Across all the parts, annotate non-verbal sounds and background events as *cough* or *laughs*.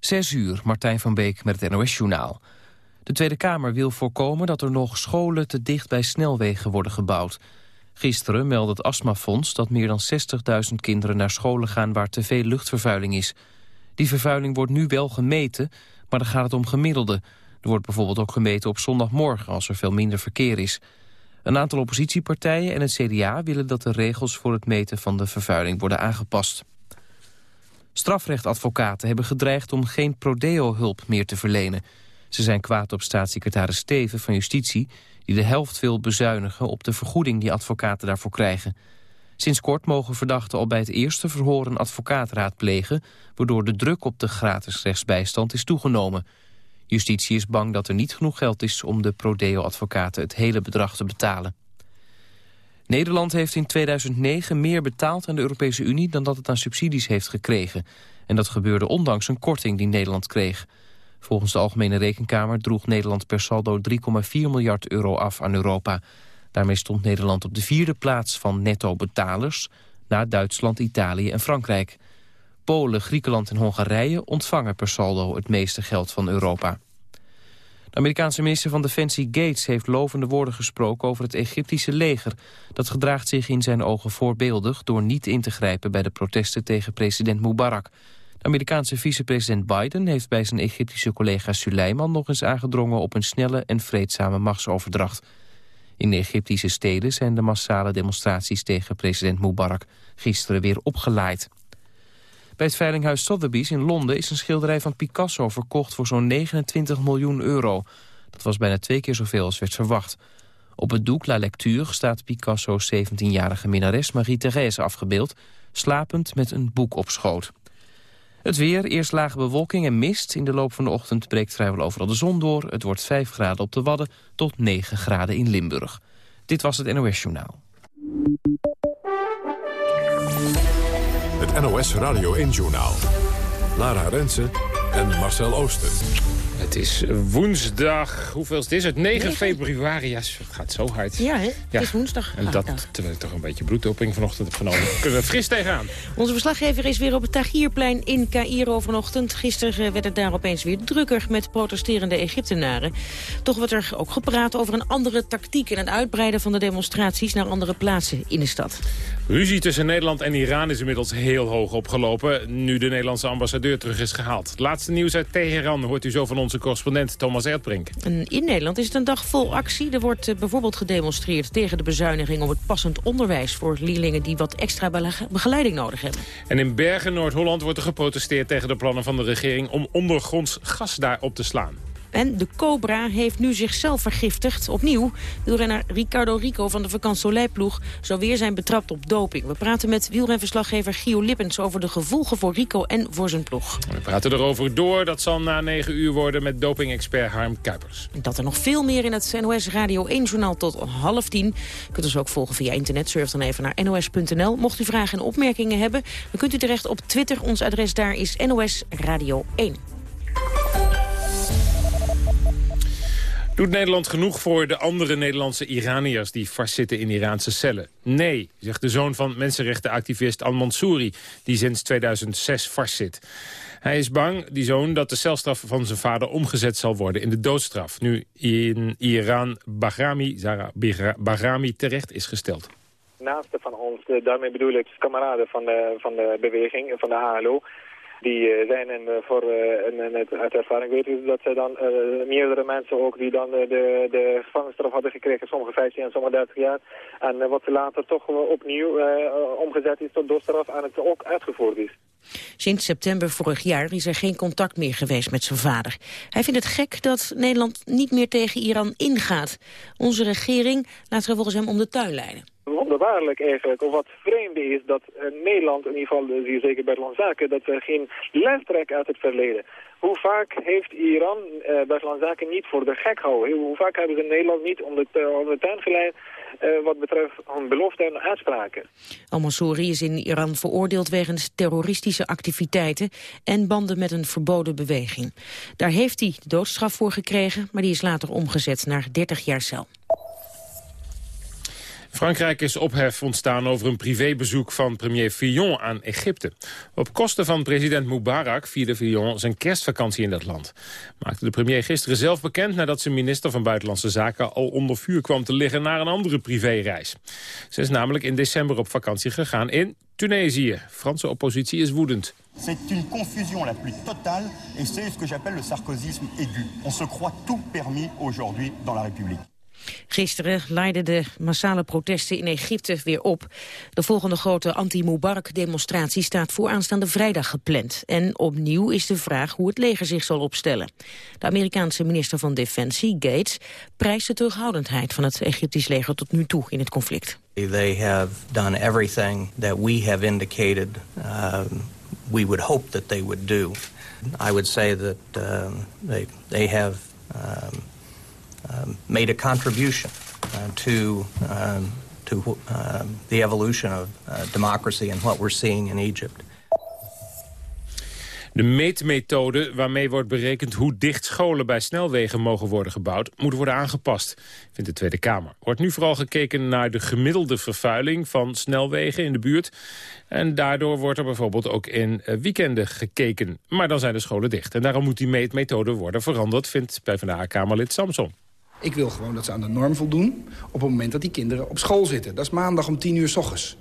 Zes uur, Martijn van Beek met het NOS-journaal. De Tweede Kamer wil voorkomen dat er nog scholen te dicht bij snelwegen worden gebouwd. Gisteren meldde het astmafonds dat meer dan 60.000 kinderen naar scholen gaan waar te veel luchtvervuiling is. Die vervuiling wordt nu wel gemeten, maar dan gaat het om gemiddelde. Er wordt bijvoorbeeld ook gemeten op zondagmorgen als er veel minder verkeer is. Een aantal oppositiepartijen en het CDA willen dat de regels voor het meten van de vervuiling worden aangepast. Strafrechtadvocaten hebben gedreigd om geen prodeo-hulp meer te verlenen. Ze zijn kwaad op staatssecretaris Steven van Justitie... die de helft wil bezuinigen op de vergoeding die advocaten daarvoor krijgen. Sinds kort mogen verdachten al bij het eerste verhoor een advocaat raadplegen... waardoor de druk op de gratis rechtsbijstand is toegenomen. Justitie is bang dat er niet genoeg geld is om de prodeo-advocaten het hele bedrag te betalen. Nederland heeft in 2009 meer betaald aan de Europese Unie... dan dat het aan subsidies heeft gekregen. En dat gebeurde ondanks een korting die Nederland kreeg. Volgens de Algemene Rekenkamer droeg Nederland per saldo 3,4 miljard euro af aan Europa. Daarmee stond Nederland op de vierde plaats van netto-betalers... na Duitsland, Italië en Frankrijk. Polen, Griekenland en Hongarije ontvangen per saldo het meeste geld van Europa. De Amerikaanse minister van Defensie Gates heeft lovende woorden gesproken over het Egyptische leger. Dat gedraagt zich in zijn ogen voorbeeldig door niet in te grijpen bij de protesten tegen president Mubarak. De Amerikaanse vicepresident Biden heeft bij zijn Egyptische collega Suleiman nog eens aangedrongen op een snelle en vreedzame machtsoverdracht. In de Egyptische steden zijn de massale demonstraties tegen president Mubarak gisteren weer opgeleid. Bij het veilinghuis Sotheby's in Londen is een schilderij van Picasso verkocht voor zo'n 29 miljoen euro. Dat was bijna twee keer zoveel als werd verwacht. Op het doek La Lecture staat Picasso's 17-jarige minnares Marie-Thérèse afgebeeld, slapend met een boek op schoot. Het weer, eerst lage bewolking en mist. In de loop van de ochtend breekt vrijwel overal de zon door. Het wordt 5 graden op de Wadden tot 9 graden in Limburg. Dit was het NOS Journaal. Het NOS Radio 1 Journaal. Lara Rensen en Marcel Ooster. Het is woensdag, hoeveel is het? 9 februari, ja, het gaat zo hard. Ja, hè? het is woensdag. En dat, terwijl ik toch een beetje bloeddoping vanochtend heb genomen. *laughs* Kunnen we fris tegenaan. Onze verslaggever is weer op het Tahrirplein in Cairo vanochtend. Gisteren werd het daar opeens weer drukker met protesterende Egyptenaren. Toch wordt er ook gepraat over een andere tactiek... en het uitbreiden van de demonstraties naar andere plaatsen in de stad. Ruzie tussen Nederland en Iran is inmiddels heel hoog opgelopen... nu de Nederlandse ambassadeur terug is gehaald. laatste nieuws uit Teheran hoort u zo van onze correspondent Thomas Erdbrink. In Nederland is het een dag vol actie. Er wordt eh, bijvoorbeeld gedemonstreerd tegen de bezuiniging... op het passend onderwijs voor leerlingen die wat extra begeleiding nodig hebben. En in Bergen, Noord-Holland, wordt er geprotesteerd tegen de plannen van de regering... om ondergronds gas daar op te slaan. En de Cobra heeft nu zichzelf vergiftigd. Opnieuw, wielrenner Ricardo Rico van de Vakant Soleil-ploeg... zou weer zijn betrapt op doping. We praten met wielrenverslaggever Gio Lippens... over de gevolgen voor Rico en voor zijn ploeg. We praten erover door. Dat zal na 9 uur worden met doping-expert Harm Kuipers. Dat er nog veel meer in het NOS Radio 1-journaal tot half tien. U kunt ons ook volgen via internet. Surf dan even naar nos.nl. Mocht u vragen en opmerkingen hebben, dan kunt u terecht op Twitter. Ons adres daar is NOS Radio 1. Doet Nederland genoeg voor de andere Nederlandse Iraniërs... die vastzitten in Iraanse cellen? Nee, zegt de zoon van mensenrechtenactivist Al-Mansouri... die sinds 2006 vastzit. Hij is bang, die zoon, dat de celstraf van zijn vader omgezet zal worden in de doodstraf. Nu in Iran Bahrami, Zara Bahrami terecht is gesteld. Naasten van ons, daarmee bedoel ik kameraden van de, van de beweging, van de ALO die eh, zijn en eh, voor en, en uit ervaring weten dat ze dan eh, meerdere mensen ook die dan de, de gevangenisstraf hadden gekregen, sommige 15 en sommige 30 jaar. En wat later toch opnieuw omgezet is tot doodstraf en het ook uitgevoerd is. Sinds september vorig jaar is er geen contact meer geweest met zijn vader. Hij vindt het gek dat Nederland niet meer tegen Iran ingaat. Onze regering laat er volgens hem om de tuin leiden wonderbaarlijk eigenlijk, of wat vreemde is, dat uh, Nederland, in ieder geval je zeker buitenlandse zaken, dat we geen les trekken uit het verleden. Hoe vaak heeft Iran uh, zaken niet voor de gek gehouden? Hoe vaak hebben ze Nederland niet om de, om de tuin geleid uh, wat betreft hun beloften en uitspraken? Al-Mansouri is in Iran veroordeeld wegens terroristische activiteiten en banden met een verboden beweging. Daar heeft hij de doodstraf voor gekregen, maar die is later omgezet naar 30 jaar cel. Frankrijk is ophef ontstaan over een privébezoek van premier Fillon aan Egypte. Op kosten van president Mubarak vierde Fillon zijn kerstvakantie in dat land. Maakte de premier gisteren zelf bekend nadat zijn minister van Buitenlandse Zaken al onder vuur kwam te liggen naar een andere privéreis. Ze is namelijk in december op vakantie gegaan in Tunesië. Franse oppositie is woedend. C'est une confusion la plus totale et c'est ce que j'appelle le sarkozysme aigu. On se croit tout permis aujourd'hui dans la République. Gisteren leidden de massale protesten in Egypte weer op. De volgende grote anti-Mubarak-demonstratie staat voor aanstaande vrijdag gepland. En opnieuw is de vraag hoe het leger zich zal opstellen. De Amerikaanse minister van Defensie, Gates, prijst de terughoudendheid van het Egyptisch leger tot nu toe in het conflict. They have done everything that we have indicated um, we would hope that they would do. I would say that um, they, have um, um, made a contribution uh, to um, to uh, the evolution of uh, democracy and what we're seeing in Egypt. De meetmethode waarmee wordt berekend hoe dicht scholen bij snelwegen mogen worden gebouwd, moet worden aangepast, vindt de Tweede Kamer. Wordt nu vooral gekeken naar de gemiddelde vervuiling van snelwegen in de buurt. En daardoor wordt er bijvoorbeeld ook in eh, weekenden gekeken. Maar dan zijn de scholen dicht. En daarom moet die meetmethode worden veranderd, vindt PvdA-Kamerlid Samson. Ik wil gewoon dat ze aan de norm voldoen op het moment dat die kinderen op school zitten. Dat is maandag om tien uur s ochtends.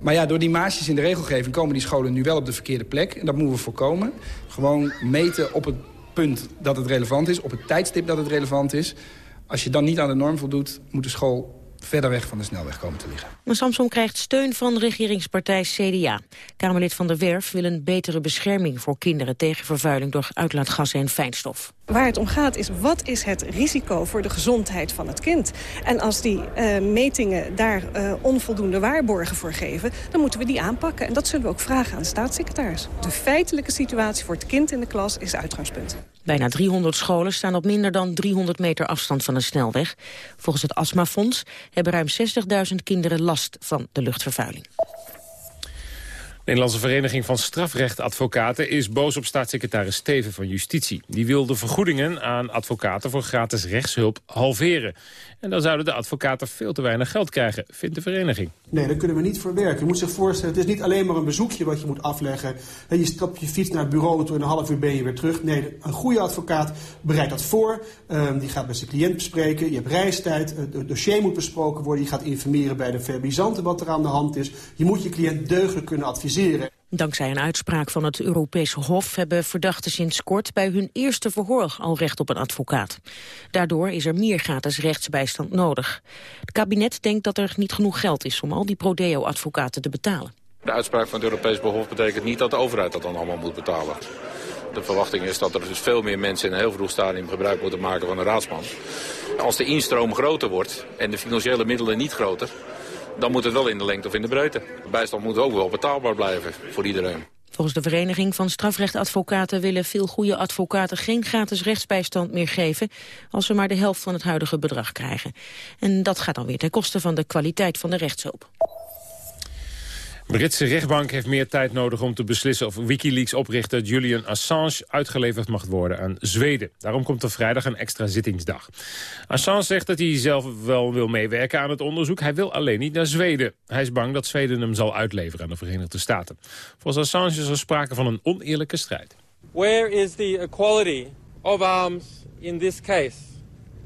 Maar ja, door die maasjes in de regelgeving komen die scholen nu wel op de verkeerde plek. En dat moeten we voorkomen. Gewoon meten op het punt dat het relevant is, op het tijdstip dat het relevant is. Als je dan niet aan de norm voldoet, moet de school verder weg van de snelweg komen te liggen. Maar Samson krijgt steun van regeringspartij CDA. Kamerlid van der Werf wil een betere bescherming voor kinderen... tegen vervuiling door uitlaatgassen en fijnstof. Waar het om gaat is, wat is het risico voor de gezondheid van het kind? En als die uh, metingen daar uh, onvoldoende waarborgen voor geven... dan moeten we die aanpakken. En dat zullen we ook vragen aan de staatssecretaris. De feitelijke situatie voor het kind in de klas is uitgangspunt. Bijna 300 scholen staan op minder dan 300 meter afstand van een snelweg. Volgens het Astmafonds hebben ruim 60.000 kinderen last van de luchtvervuiling. De Nederlandse Vereniging van Strafrechtadvocaten is boos op staatssecretaris Steven van Justitie. Die wil de vergoedingen aan advocaten voor gratis rechtshulp halveren. En dan zouden de advocaten veel te weinig geld krijgen, vindt de vereniging. Nee, daar kunnen we niet voor werken. Je moet zich voorstellen, het is niet alleen maar een bezoekje wat je moet afleggen. En je stapt je fiets naar het bureau toe en een half uur ben je weer terug. Nee, een goede advocaat bereidt dat voor. Um, die gaat met zijn cliënt bespreken. Je hebt reistijd, het dossier moet besproken worden. Je gaat informeren bij de verbizanten wat er aan de hand is. Je moet je cliënt deugdelijk kunnen adviseren. Dankzij een uitspraak van het Europese Hof hebben verdachten sinds kort bij hun eerste verhoor al recht op een advocaat. Daardoor is er meer gratis rechtsbijstand nodig. Het kabinet denkt dat er niet genoeg geld is om al die prodeo-advocaten te betalen. De uitspraak van het Europese Hof betekent niet dat de overheid dat dan allemaal moet betalen. De verwachting is dat er dus veel meer mensen in een heel vroeg stadium gebruik moeten maken van een raadsman. Als de instroom groter wordt en de financiële middelen niet groter, dan moet het wel in de lengte of in de breedte. Bijstand moet ook wel betaalbaar blijven voor iedereen. Volgens de Vereniging van Strafrechtadvocaten willen veel goede advocaten geen gratis rechtsbijstand meer geven als ze maar de helft van het huidige bedrag krijgen. En dat gaat dan weer ten koste van de kwaliteit van de rechtshulp. Britse rechtbank heeft meer tijd nodig om te beslissen of Wikileaks-oprichter Julian Assange uitgeleverd mag worden aan Zweden. Daarom komt er vrijdag een extra zittingsdag. Assange zegt dat hij zelf wel wil meewerken aan het onderzoek. Hij wil alleen niet naar Zweden. Hij is bang dat Zweden hem zal uitleveren aan de Verenigde Staten. Volgens Assange is er sprake van een oneerlijke strijd. Where is the equality of arms in this case?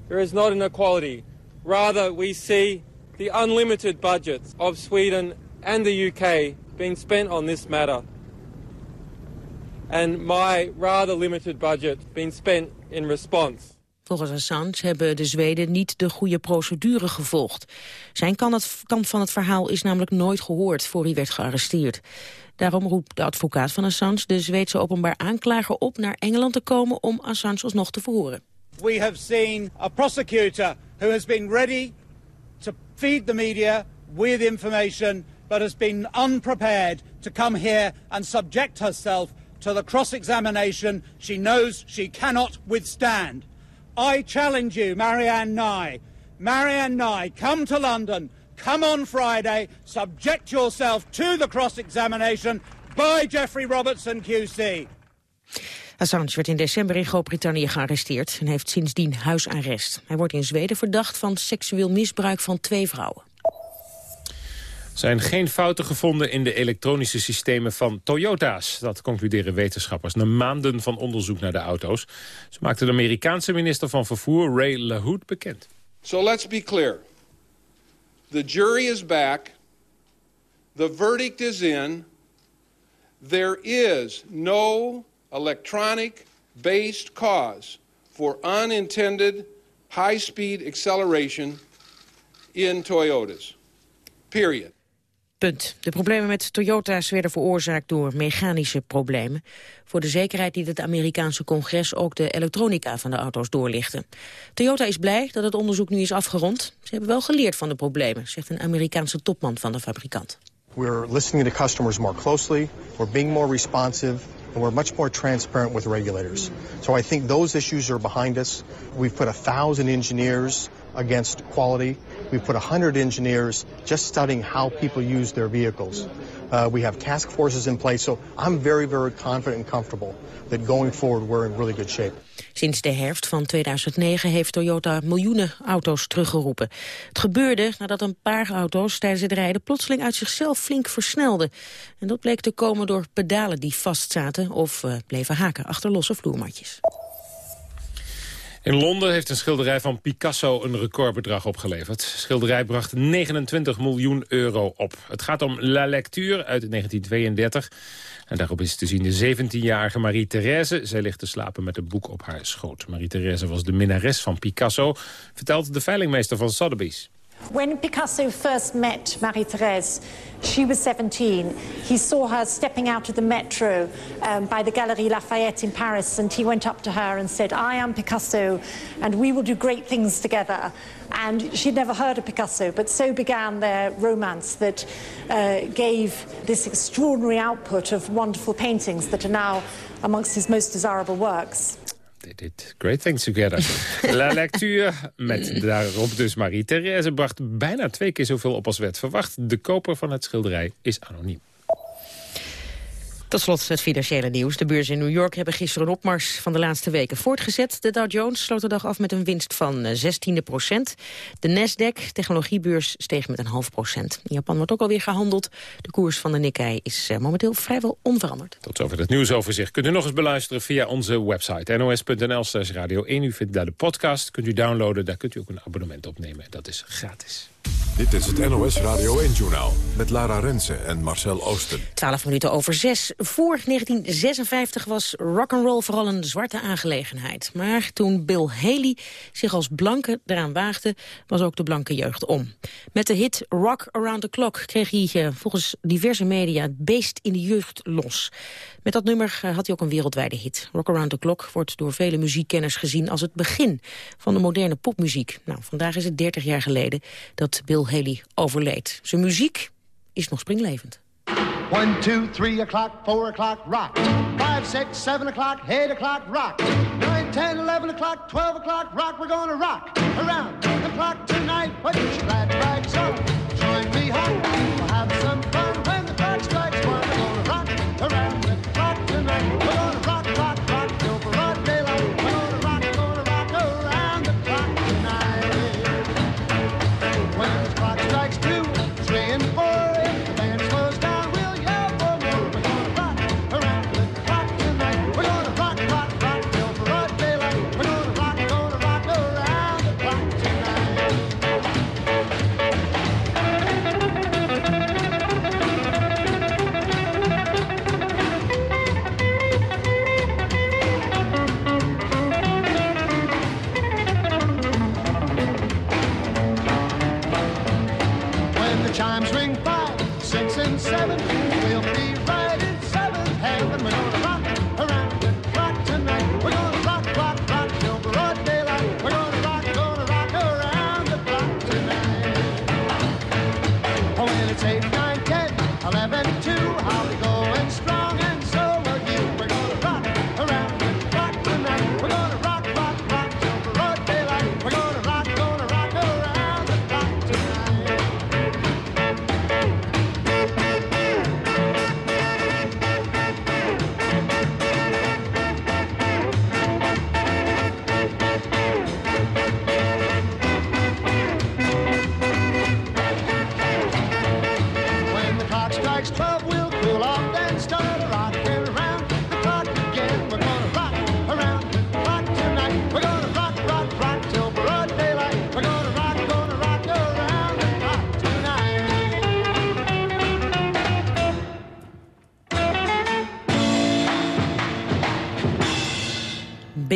There is not an equality. Rather, we see the unlimited budget of Sweden and the UK being spent on this matter. And my rather limited budget being spent in response. Volgens Assange hebben de Zweden niet de goede procedure gevolgd. Zijn kant van het verhaal is namelijk nooit gehoord voor hij werd gearresteerd. Daarom roept de advocaat van Assange de Zweedse openbaar aanklager op naar Engeland te komen om Assange alsnog te verhoren. We have seen a prosecutor who has been ready to feed the media with information but has been unprepared to come here and subject herself to the cross-examination she knows she cannot withstand. I challenge you, Marianne Nye. Marianne Nye, come to London, come on Friday, subject yourself to the cross-examination by Jeffrey Robertson QC. Assange werd in december in Groot-Brittannië gearresteerd en heeft sindsdien huisarrest. Hij wordt in Zweden verdacht van seksueel misbruik van twee vrouwen. Zijn geen fouten gevonden in de elektronische systemen van Toyota's. Dat concluderen wetenschappers na maanden van onderzoek naar de auto's. Ze maakte de Amerikaanse minister van Vervoer Ray LaHood bekend. So let's be clear. The jury is back. The verdict is in. There is no electronic-based cause for unintended high-speed acceleration in Toyotas. Period. Punt. De problemen met Toyota's werden veroorzaakt door mechanische problemen. Voor de zekerheid liet het Amerikaanse congres ook de elektronica van de auto's doorlichten. Toyota is blij dat het onderzoek nu is afgerond. Ze hebben wel geleerd van de problemen, zegt een Amerikaanse topman van de fabrikant. We're listening to customers more closely, we're being more responsive, and we're much more transparent with regulators. So I think those issues are behind us. We've put a thousand engineers against quality. We've put 100 engineers just studying how people use their vehicles. Uh, we have task forces in place, so I'm very, very confident and comfortable that going forward we're in really good shape. Sinds de herfst van 2009 heeft Toyota miljoenen auto's teruggeroepen. Het gebeurde nadat een paar auto's tijdens het rijden plotseling uit zichzelf flink versnelden. En dat bleek te komen door pedalen die vastzaten of uh, bleven haken achter losse vloermatjes. In Londen heeft een schilderij van Picasso een recordbedrag opgeleverd. De schilderij bracht 29 miljoen euro op. Het gaat om La Lecture uit 1932. En daarop is te zien de 17-jarige Marie-Thérèse. Zij ligt te slapen met een boek op haar schoot. Marie-Thérèse was de minnares van Picasso, vertelt de veilingmeester van Sotheby's. When Picasso first met Marie-Thérèse, she was 17. He saw her stepping out of the metro um, by the Galerie Lafayette in Paris, and he went up to her and said, I am Picasso, and we will do great things together. And she'd never heard of Picasso, but so began their romance that uh, gave this extraordinary output of wonderful paintings that are now amongst his most desirable works. They did great things together. *laughs* La Lecture, met daarop dus Marie-Thérèse... bracht bijna twee keer zoveel op als werd verwacht. De koper van het schilderij is anoniem. Tot slot het financiële nieuws. De beurzen in New York hebben gisteren een opmars van de laatste weken voortgezet. De Dow Jones sloot de dag af met een winst van 16 eh, procent. De Nasdaq, technologiebeurs, steeg met een half procent. In Japan wordt ook alweer gehandeld. De koers van de Nikkei is eh, momenteel vrijwel onveranderd. Tot zover het nieuwsoverzicht. Kunt u nog eens beluisteren via onze website nos.nl radio 1. U vindt daar de podcast, kunt u downloaden. Daar kunt u ook een abonnement opnemen. Dat is gratis. Dit is het NOS Radio 1-journaal met Lara Rensen en Marcel Oosten. 12 minuten over 6. Voor 1956 was rock'n'roll vooral een zwarte aangelegenheid. Maar toen Bill Haley zich als blanke eraan waagde, was ook de blanke jeugd om. Met de hit Rock Around the Clock kreeg hij eh, volgens diverse media het beest in de jeugd los. Met dat nummer eh, had hij ook een wereldwijde hit. Rock Around the Clock wordt door vele muziekkenners gezien als het begin van de moderne popmuziek. Nou, vandaag is het 30 jaar geleden dat Bill Haley overleed. Zijn muziek is nog springlevend. 1, 2, 3 o'clock, 4 o'clock, rock. 5, 6, 7 o'clock, 8 o'clock, rock. 9, 10, 11 o'clock, 12 o'clock, rock. We're gonna rock around the clock tonight. Put your glad rags on. Join me home.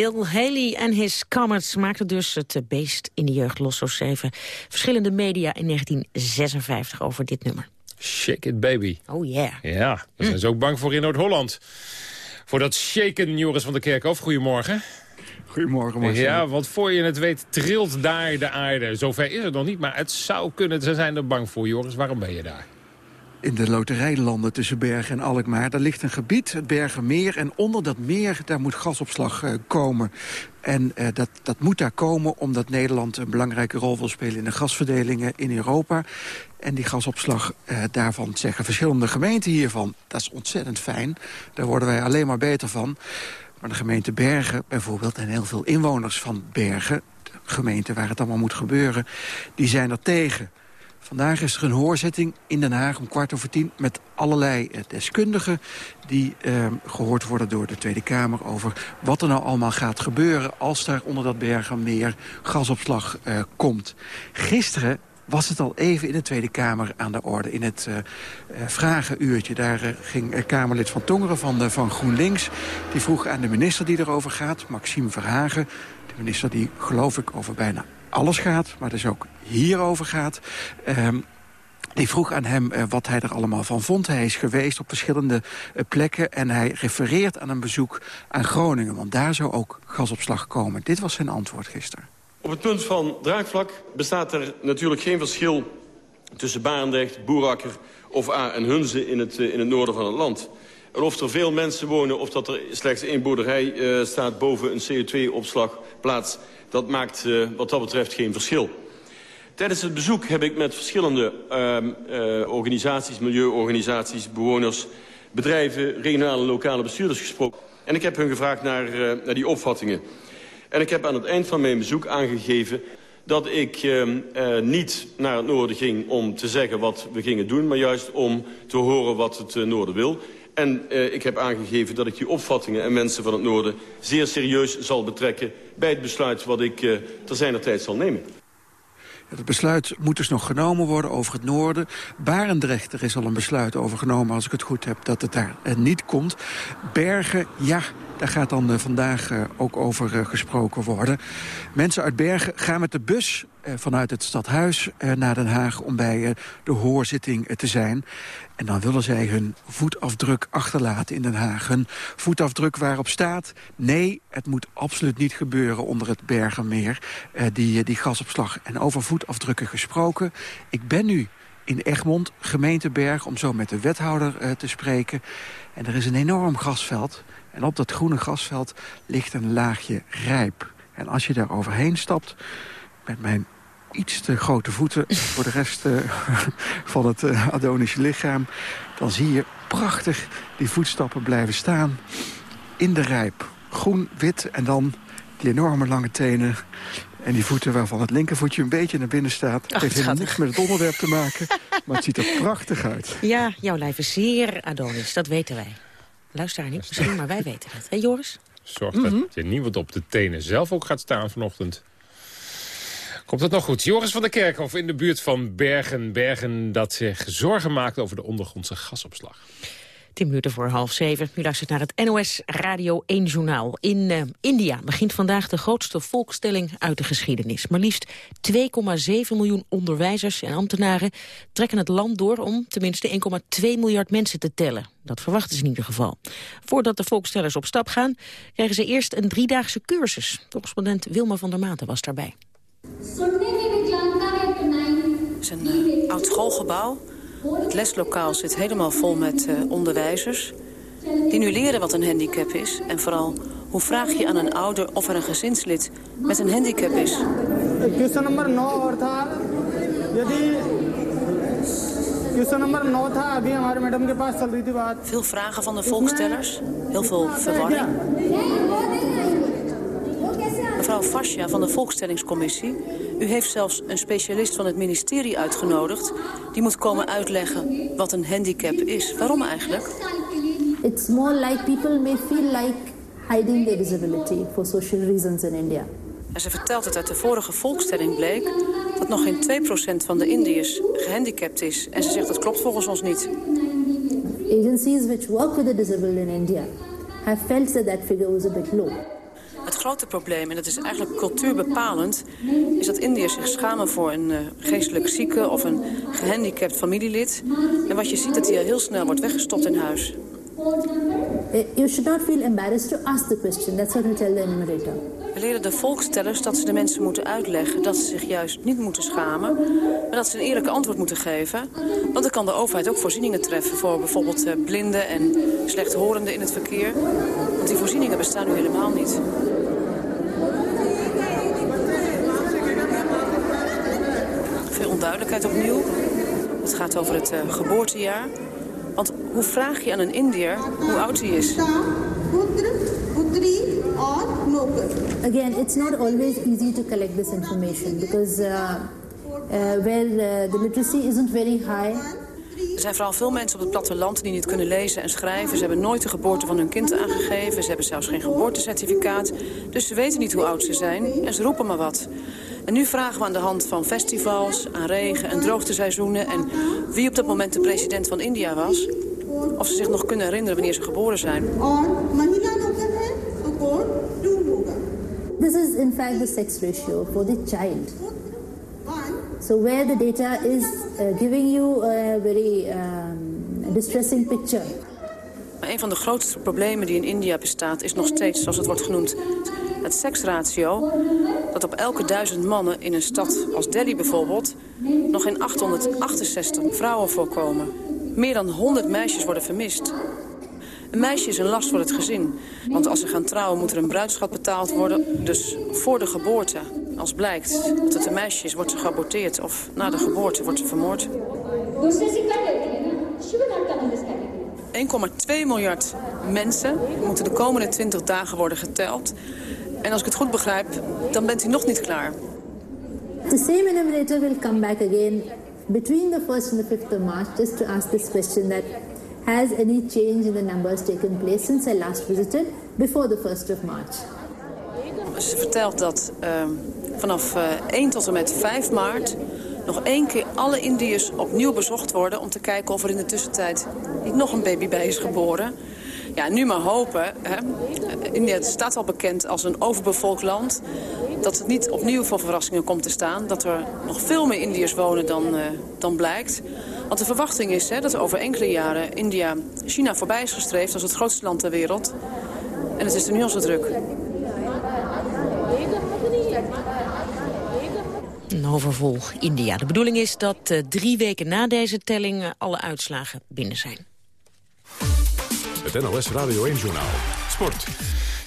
Bill Haley en his Comets maakten dus het beest in de jeugd los. Zo schreven verschillende media in 1956 over dit nummer. Shake it, baby. Oh yeah. Ja, daar zijn ze ook bang voor in Noord-Holland. Voor dat shaken, Joris van der Kerkhof. Goedemorgen. Goedemorgen, Marcel. Ja, want voor je het weet trilt daar de aarde. Zover is het nog niet, maar het zou kunnen. Ze zijn er bang voor, Joris. Waarom ben je daar? In de loterijlanden tussen Bergen en Alkmaar... daar ligt een gebied, het Bergenmeer. En onder dat meer daar moet gasopslag uh, komen. En uh, dat, dat moet daar komen omdat Nederland een belangrijke rol wil spelen... in de gasverdelingen in Europa. En die gasopslag, uh, daarvan zeggen verschillende gemeenten hiervan... dat is ontzettend fijn, daar worden wij alleen maar beter van. Maar de gemeente Bergen bijvoorbeeld... en heel veel inwoners van Bergen, de gemeente waar het allemaal moet gebeuren... die zijn er tegen... Vandaag is er een hoorzitting in Den Haag om kwart over tien... met allerlei eh, deskundigen die eh, gehoord worden door de Tweede Kamer... over wat er nou allemaal gaat gebeuren als daar onder dat Bergenmeer gasopslag eh, komt. Gisteren was het al even in de Tweede Kamer aan de orde. In het uh, vragenuurtje, daar ging Kamerlid van Tongeren van, van GroenLinks... die vroeg aan de minister die erover gaat, Maxime Verhagen... de minister die, geloof ik, over bijna alles gaat, maar dus ook hierover gaat... Die vroeg aan hem uh, wat hij er allemaal van vond. Hij is geweest op verschillende uh, plekken en hij refereert aan een bezoek aan Groningen. Want daar zou ook gasopslag komen. Dit was zijn antwoord gisteren. Op het punt van draagvlak bestaat er natuurlijk geen verschil... tussen Barendrecht, Boerakker of A en Hunze in het, uh, in het noorden van het land. Of er veel mensen wonen of dat er slechts één boerderij staat boven een CO2-opslagplaats dat maakt uh, wat dat betreft geen verschil. Tijdens het bezoek heb ik met verschillende uh, uh, organisaties, milieuorganisaties, bewoners, bedrijven, regionale en lokale bestuurders gesproken. En ik heb hun gevraagd naar, naar die opvattingen. En ik heb aan het eind van mijn bezoek aangegeven dat ik uh, niet naar het noorden ging om te zeggen wat we gingen doen... maar juist om te horen wat het noorden wil. En uh, ik heb aangegeven dat ik die opvattingen en mensen van het noorden... zeer serieus zal betrekken bij het besluit wat ik uh, ter zijner tijd zal nemen. Het besluit moet dus nog genomen worden over het noorden. Barendrecht, er is al een besluit over genomen, als ik het goed heb, dat het daar uh, niet komt. Bergen, ja, daar gaat dan uh, vandaag ook over gesproken worden. Mensen uit Bergen gaan met de bus vanuit het stadhuis naar Den Haag... om bij de hoorzitting te zijn. En dan willen zij hun voetafdruk achterlaten in Den Haag. Hun voetafdruk waarop staat... nee, het moet absoluut niet gebeuren onder het Bergenmeer, die, die gasopslag. En over voetafdrukken gesproken. Ik ben nu in Egmond, gemeenteberg, om zo met de wethouder te spreken. En er is een enorm gasveld. En op dat groene gasveld ligt een laagje rijp. En als je daar overheen stapt, met mijn iets te grote voeten... *laughs* voor de rest uh, van het uh, Adonische lichaam... dan zie je prachtig die voetstappen blijven staan in de rijp. Groen, wit en dan die enorme lange tenen... En die voeten waarvan het linkervoetje een beetje naar binnen staat. Het heeft helemaal niks met het onderwerp te maken. maar het ziet er prachtig uit. Ja, jouw lijf is zeer Adonis, dat weten wij. Luister niet misschien, maar wij weten het. Hé Joris? Zorg dat mm -hmm. je niemand op de tenen zelf ook gaat staan vanochtend. Komt het nog goed? Joris van der Kerkhof in de buurt van Bergen. Bergen dat zich zorgen maakt over de ondergrondse gasopslag. 10 minuten voor half zeven. U luistert naar het NOS Radio 1 Journaal. In uh, India begint vandaag de grootste volkstelling uit de geschiedenis. Maar liefst 2,7 miljoen onderwijzers en ambtenaren trekken het land door... om tenminste 1,2 miljard mensen te tellen. Dat verwachten ze in ieder geval. Voordat de volkstellers op stap gaan, krijgen ze eerst een driedaagse cursus. Correspondent Wilma van der Maten was daarbij. Het is een uh, oud schoolgebouw het leslokaal zit helemaal vol met uh, onderwijzers... die nu leren wat een handicap is. En vooral, hoe vraag je aan een ouder of er een gezinslid met een handicap is? Veel vragen van de volkstellers, heel veel verwarring. Mevrouw Fascia van de Volkstellingscommissie. U heeft zelfs een specialist van het ministerie uitgenodigd... die moet komen uitleggen wat een handicap is. Waarom eigenlijk? It's more like people may feel like hiding their disability for social reasons in India. En ze vertelt dat uit de vorige volkstelling bleek... dat nog geen 2% van de Indiërs gehandicapt is. En ze zegt dat klopt volgens ons niet. Agencies which work with the disabled in India have felt that that figure was a bit low. Het grote probleem, en dat is eigenlijk cultuurbepalend... is dat Indiërs zich schamen voor een uh, geestelijk zieke of een gehandicapt familielid. En wat je ziet, dat hij heel snel wordt weggestopt in huis. You should not feel embarrassed to ask the question. That's what we tell the enumerator. We leren de volkstellers dat ze de mensen moeten uitleggen dat ze zich juist niet moeten schamen, maar dat ze een eerlijke antwoord moeten geven. Want dan kan de overheid ook voorzieningen treffen voor bijvoorbeeld uh, blinden en slechthorenden in het verkeer. Want die voorzieningen bestaan nu helemaal niet. Veel onduidelijkheid opnieuw. Het gaat over het uh, geboortejaar. Hoe vraag je aan een Indiër hoe oud hij is? Again, it's not always easy to collect this information because uh, uh, where uh, the literacy isn't very high. Er zijn vooral veel mensen op het platteland die niet kunnen lezen en schrijven. Ze hebben nooit de geboorte van hun kind aangegeven. Ze hebben zelfs geen geboortecertificaat. Dus ze weten niet hoe oud ze zijn en ze roepen maar wat. En nu vragen we aan de hand van festivals, aan regen- en droogteseizoenen... en wie op dat moment de president van India was... of ze zich nog kunnen herinneren wanneer ze geboren zijn. This is in fact the sex ratio for the child. So where the data is uh, giving you a very um, distressing picture. Een van de grootste problemen die in India bestaat is nog steeds, zoals het wordt genoemd, het seksratio. Dat op elke duizend mannen in een stad als Delhi bijvoorbeeld nog geen 868 vrouwen voorkomen. Meer dan 100 meisjes worden vermist. Een meisje is een last voor het gezin. Want als ze gaan trouwen moet er een bruidschat betaald worden. Dus voor de geboorte, als blijkt dat het een meisje is, wordt ze geaborteerd. Of na de geboorte wordt ze vermoord. 1,2 miljard mensen moeten de komende 20 dagen worden geteld. En als ik het goed begrijp, dan bent u nog niet klaar. The same will come back again between the 1st and the 5th of March just to ask this question that has any change in the numbers taken place since I last visited before the 1st of March. Ze vertelt dat uh, vanaf uh, 1 tot en met 5 maart nog één keer alle Indiërs opnieuw bezocht worden... om te kijken of er in de tussentijd niet nog een baby bij is geboren. Ja, nu maar hopen. Hè. India staat al bekend als een overbevolkt land. Dat het niet opnieuw voor verrassingen komt te staan. Dat er nog veel meer Indiërs wonen dan, uh, dan blijkt. Want de verwachting is hè, dat over enkele jaren India China voorbij is gestreefd... als het grootste land ter wereld. En het is er nu al zo druk. Een overvol India. De bedoeling is dat uh, drie weken na deze telling uh, alle uitslagen binnen zijn. Het NOS Radio 1-journaal. Sport.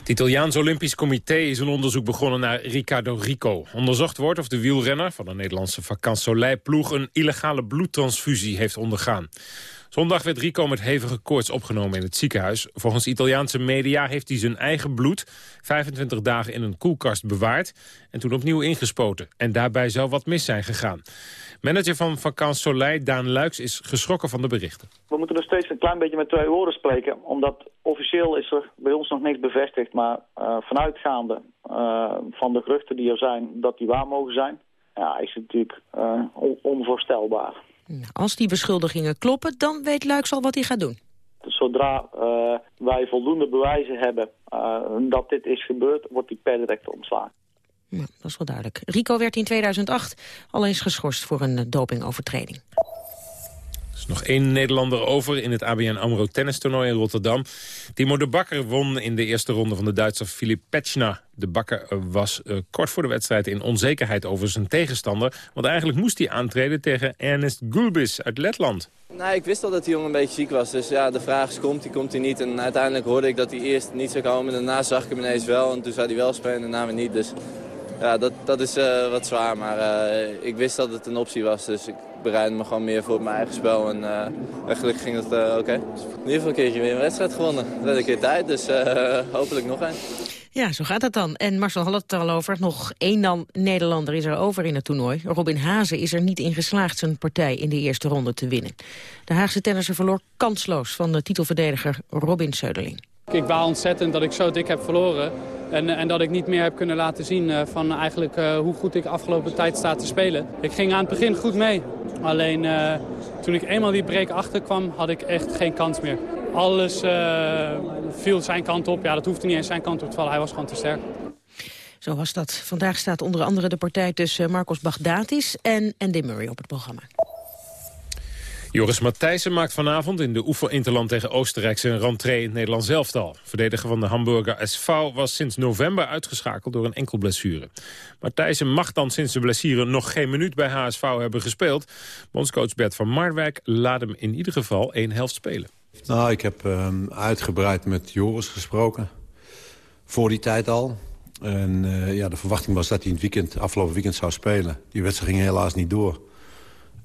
Het Italiaans Olympisch Comité is een onderzoek begonnen naar Riccardo Rico. Onderzocht wordt of de wielrenner van de Nederlandse Vacansoleil-ploeg... een illegale bloedtransfusie heeft ondergaan. Zondag werd Rico met hevige koorts opgenomen in het ziekenhuis. Volgens Italiaanse media heeft hij zijn eigen bloed 25 dagen in een koelkast bewaard... en toen opnieuw ingespoten. En daarbij zou wat mis zijn gegaan. Manager van Vakant Soleil, Daan Luiks, is geschrokken van de berichten. We moeten nog steeds een klein beetje met twee oren spreken. Omdat officieel is er bij ons nog niks bevestigd. Maar uh, vanuitgaande uh, van de geruchten die er zijn dat die waar mogen zijn... Ja, is het natuurlijk uh, on onvoorstelbaar. Nou, als die beschuldigingen kloppen, dan weet Luiks al wat hij gaat doen. Zodra uh, wij voldoende bewijzen hebben uh, dat dit is gebeurd, wordt hij per direct ontslagen. Dat is wel duidelijk. Rico werd in 2008 al eens geschorst voor een dopingovertreding. Er is nog één Nederlander over in het ABN AMRO tennistoernooi in Rotterdam. Timo de Bakker won in de eerste ronde van de Duitser Filip Petschner. De Bakker was uh, kort voor de wedstrijd in onzekerheid over zijn tegenstander. Want eigenlijk moest hij aantreden tegen Ernest Gulbis uit Letland. Nou, ik wist al dat die jongen een beetje ziek was. Dus ja, de vraag is, komt hij, komt hij niet? En uiteindelijk hoorde ik dat hij eerst niet zou komen. En daarna zag ik hem ineens wel. En toen zou hij wel spelen en daarna weer niet. Dus ja, dat, dat is uh, wat zwaar. Maar uh, ik wist dat het een optie was. Dus ik bereidde me gewoon meer voor mijn eigen spel. En uh, gelukkig ging het oké. Dus in ieder geval een keertje weer een wedstrijd gewonnen. Dat werd een keer tijd, dus hopelijk nog een. Ja, zo gaat het dan. En Marcel had het er al over. Nog één dan Nederlander is er over in het toernooi. Robin Hazen is er niet in geslaagd zijn partij in de eerste ronde te winnen. De Haagse tennisser verloor kansloos van de titelverdediger Robin Söderling. Ik baal ontzettend dat ik zo dik heb verloren. En, en dat ik niet meer heb kunnen laten zien uh, van eigenlijk uh, hoe goed ik afgelopen tijd sta te spelen. Ik ging aan het begin goed mee. Alleen uh, toen ik eenmaal die break achterkwam had ik echt geen kans meer. Alles viel zijn kant op. Ja, dat hoefde niet eens zijn kant op te vallen. Hij was gewoon te sterk. Zo was dat. Vandaag staat onder andere de partij tussen Marcos Baghdatis en Andy Murray op het programma. Joris Matthijssen maakt vanavond in de oefeninterland tegen Oostenrijk zijn rentree in het Nederlands elftal. Verdediger van de Hamburger SV was sinds november uitgeschakeld door een enkel blessure. Matthijssen mag dan sinds de blessure nog geen minuut bij HSV hebben gespeeld. Bondscoach Bert van Marwijk laat hem in ieder geval één helft spelen. Nou, ik heb um, uitgebreid met Joris gesproken. Voor die tijd al. En uh, ja, de verwachting was dat hij in het weekend, afgelopen weekend zou spelen. Die wedstrijd ging helaas niet door.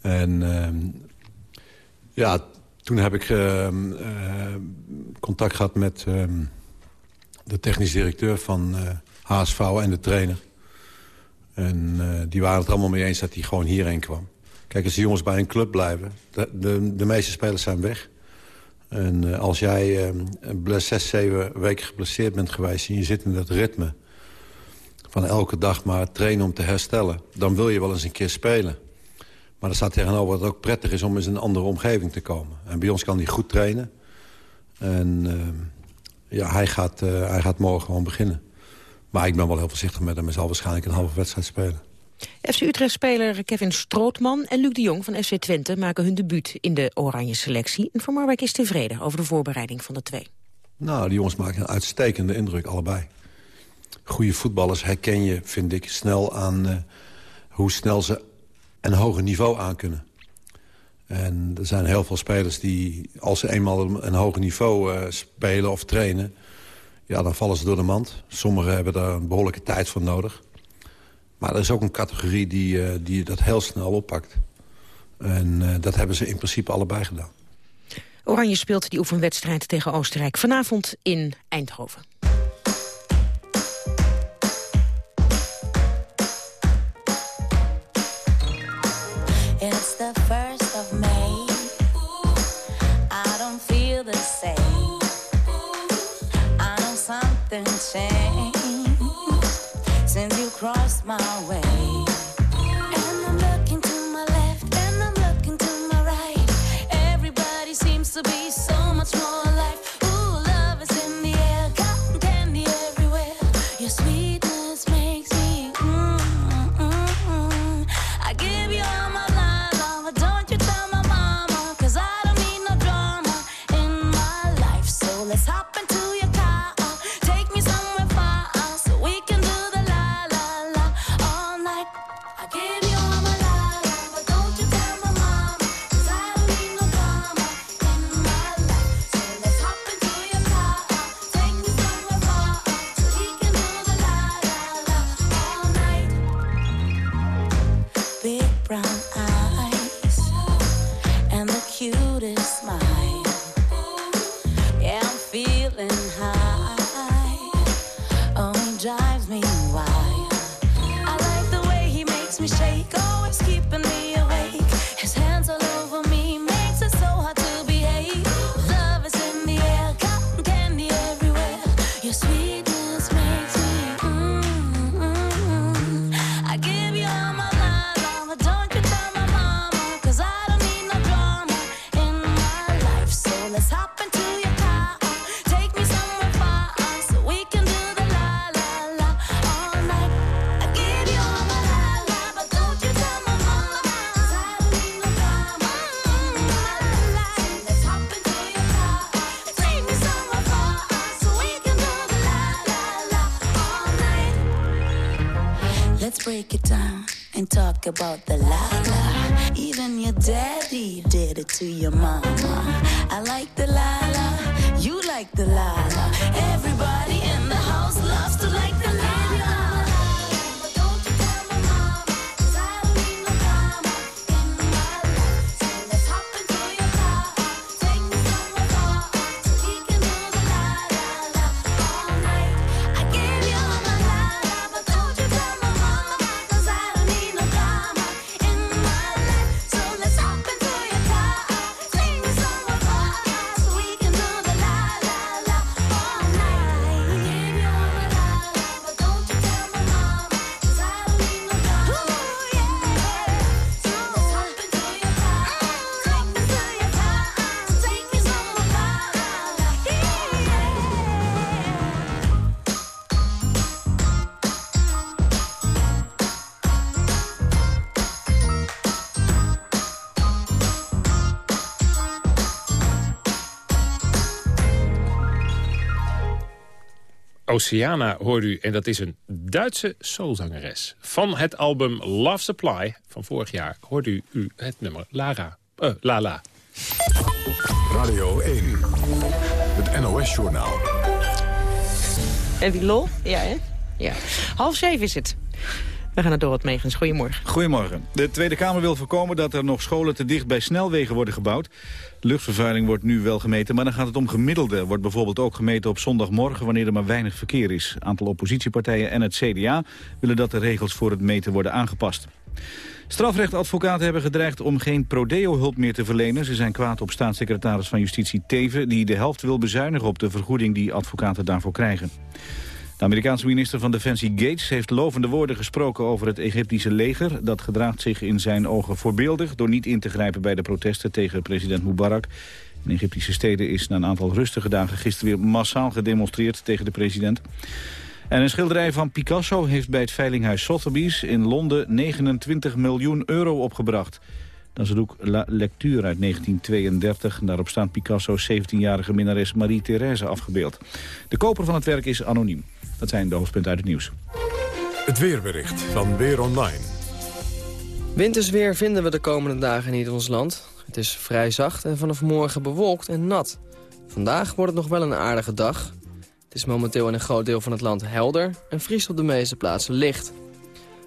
En uh, ja, toen heb ik uh, contact gehad met ehm, de technisch directeur van HSV en de trainer. En die waren het allemaal mee eens dat hij gewoon hierheen kwam. Kijk, als de jongens bij een club blijven, de, de, de meeste spelers zijn weg. En als jij uh, zes, zeven weken geblesseerd bent geweest... en je zit in dat ritme van elke dag maar trainen om te herstellen... dan wil je wel eens een keer spelen. Maar er staat tegenover dat het ook prettig is om eens in een andere omgeving te komen. En bij ons kan hij goed trainen. En uh, ja, hij gaat, uh, hij gaat morgen gewoon beginnen. Maar ik ben wel heel voorzichtig met hem. Hij zal waarschijnlijk een halve wedstrijd spelen. FC Utrecht-speler Kevin Strootman en Luc de Jong van FC Twente... maken hun debuut in de oranje selectie. En Van Marwijk is tevreden over de voorbereiding van de twee. Nou, die jongens maken een uitstekende indruk, allebei. Goede voetballers herken je, vind ik, snel aan uh, hoe snel ze een hoger niveau aankunnen. En er zijn heel veel spelers die, als ze eenmaal een hoger niveau uh, spelen of trainen... ja, dan vallen ze door de mand. Sommigen hebben daar een behoorlijke tijd voor nodig. Maar er is ook een categorie die, uh, die dat heel snel oppakt. En uh, dat hebben ze in principe allebei gedaan. Oranje speelt die oefenwedstrijd tegen Oostenrijk vanavond in Eindhoven. Changed since you crossed my way. About the la la. Even your daddy did it to your mama. Oceana hoort u, en dat is een Duitse soulzangeres. Van het album Love Supply van vorig jaar hoort u, u het nummer Lara. Uh, Lala. Radio 1, het NOS-journaal. En die lol? Ja, hè? Ja. Half zeven is het. We gaan naar Dorot Megens. Goedemorgen. Goedemorgen. De Tweede Kamer wil voorkomen dat er nog scholen te dicht bij snelwegen worden gebouwd. Luchtvervuiling wordt nu wel gemeten, maar dan gaat het om gemiddelde. Wordt bijvoorbeeld ook gemeten op zondagmorgen wanneer er maar weinig verkeer is. Aantal oppositiepartijen en het CDA willen dat de regels voor het meten worden aangepast. Strafrechtadvocaten hebben gedreigd om geen prodeo-hulp meer te verlenen. Ze zijn kwaad op staatssecretaris van Justitie Teven... die de helft wil bezuinigen op de vergoeding die advocaten daarvoor krijgen. De Amerikaanse minister van Defensie Gates heeft lovende woorden gesproken over het Egyptische leger. Dat gedraagt zich in zijn ogen voorbeeldig door niet in te grijpen bij de protesten tegen president Mubarak. In Egyptische steden is na een aantal rustige dagen gisteren weer massaal gedemonstreerd tegen de president. En een schilderij van Picasso heeft bij het veilinghuis Sotheby's in Londen 29 miljoen euro opgebracht. Dat is het boek La Lecture uit 1932. Daarop staat Picasso's 17-jarige minnares Marie-Thérèse afgebeeld. De koper van het werk is anoniem. Dat zijn de hoofdpunten uit het nieuws. Het weerbericht van Weer Online. Wintersweer vinden we de komende dagen niet in ons land. Het is vrij zacht en vanaf morgen bewolkt en nat. Vandaag wordt het nog wel een aardige dag. Het is momenteel in een groot deel van het land helder en vriest op de meeste plaatsen licht.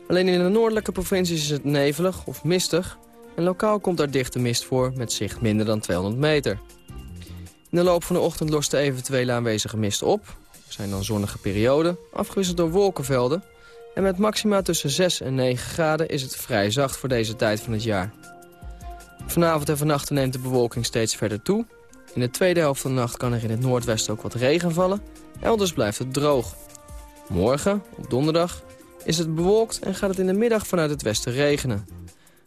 Alleen in de noordelijke provincies is het nevelig of mistig... en lokaal komt er dichte mist voor met zicht minder dan 200 meter. In de loop van de ochtend lost de eventuele aanwezige mist op. Zijn dan zonnige perioden, afgewisseld door wolkenvelden... en met maxima tussen 6 en 9 graden is het vrij zacht voor deze tijd van het jaar. Vanavond en vannacht neemt de bewolking steeds verder toe... In de tweede helft van de nacht kan er in het noordwesten ook wat regen vallen. Elders blijft het droog. Morgen, op donderdag, is het bewolkt en gaat het in de middag vanuit het westen regenen.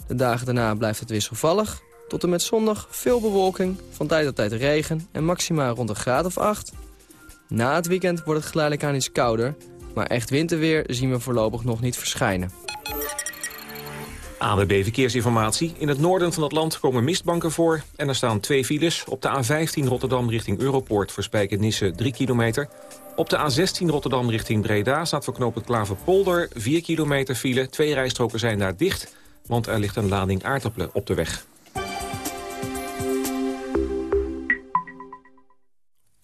De dagen daarna blijft het wisselvallig. Tot en met zondag veel bewolking, van tijd tot tijd regen en maxima rond een graad of 8. Na het weekend wordt het geleidelijk aan iets kouder. Maar echt winterweer zien we voorlopig nog niet verschijnen. ANWB Verkeersinformatie. In het noorden van het land komen mistbanken voor. En er staan twee files. Op de A15 Rotterdam richting Europoort voor Spijkenisse 3 kilometer. Op de A16 Rotterdam richting Breda staat voor knooppunt Klaverpolder 4 kilometer file. Twee rijstroken zijn daar dicht, want er ligt een lading aardappelen op de weg.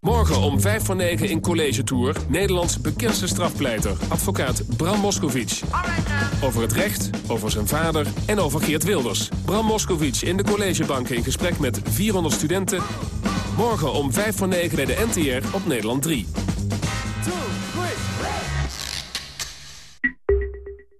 Morgen om 5 voor 9 in College Tour... Nederlands bekendste strafpleiter, advocaat Bram Moskovic. Over het recht, over zijn vader en over Geert Wilders. Bram Moskovic in de collegebank in gesprek met 400 studenten. Morgen om 5 voor 9 bij de NTR op Nederland 3.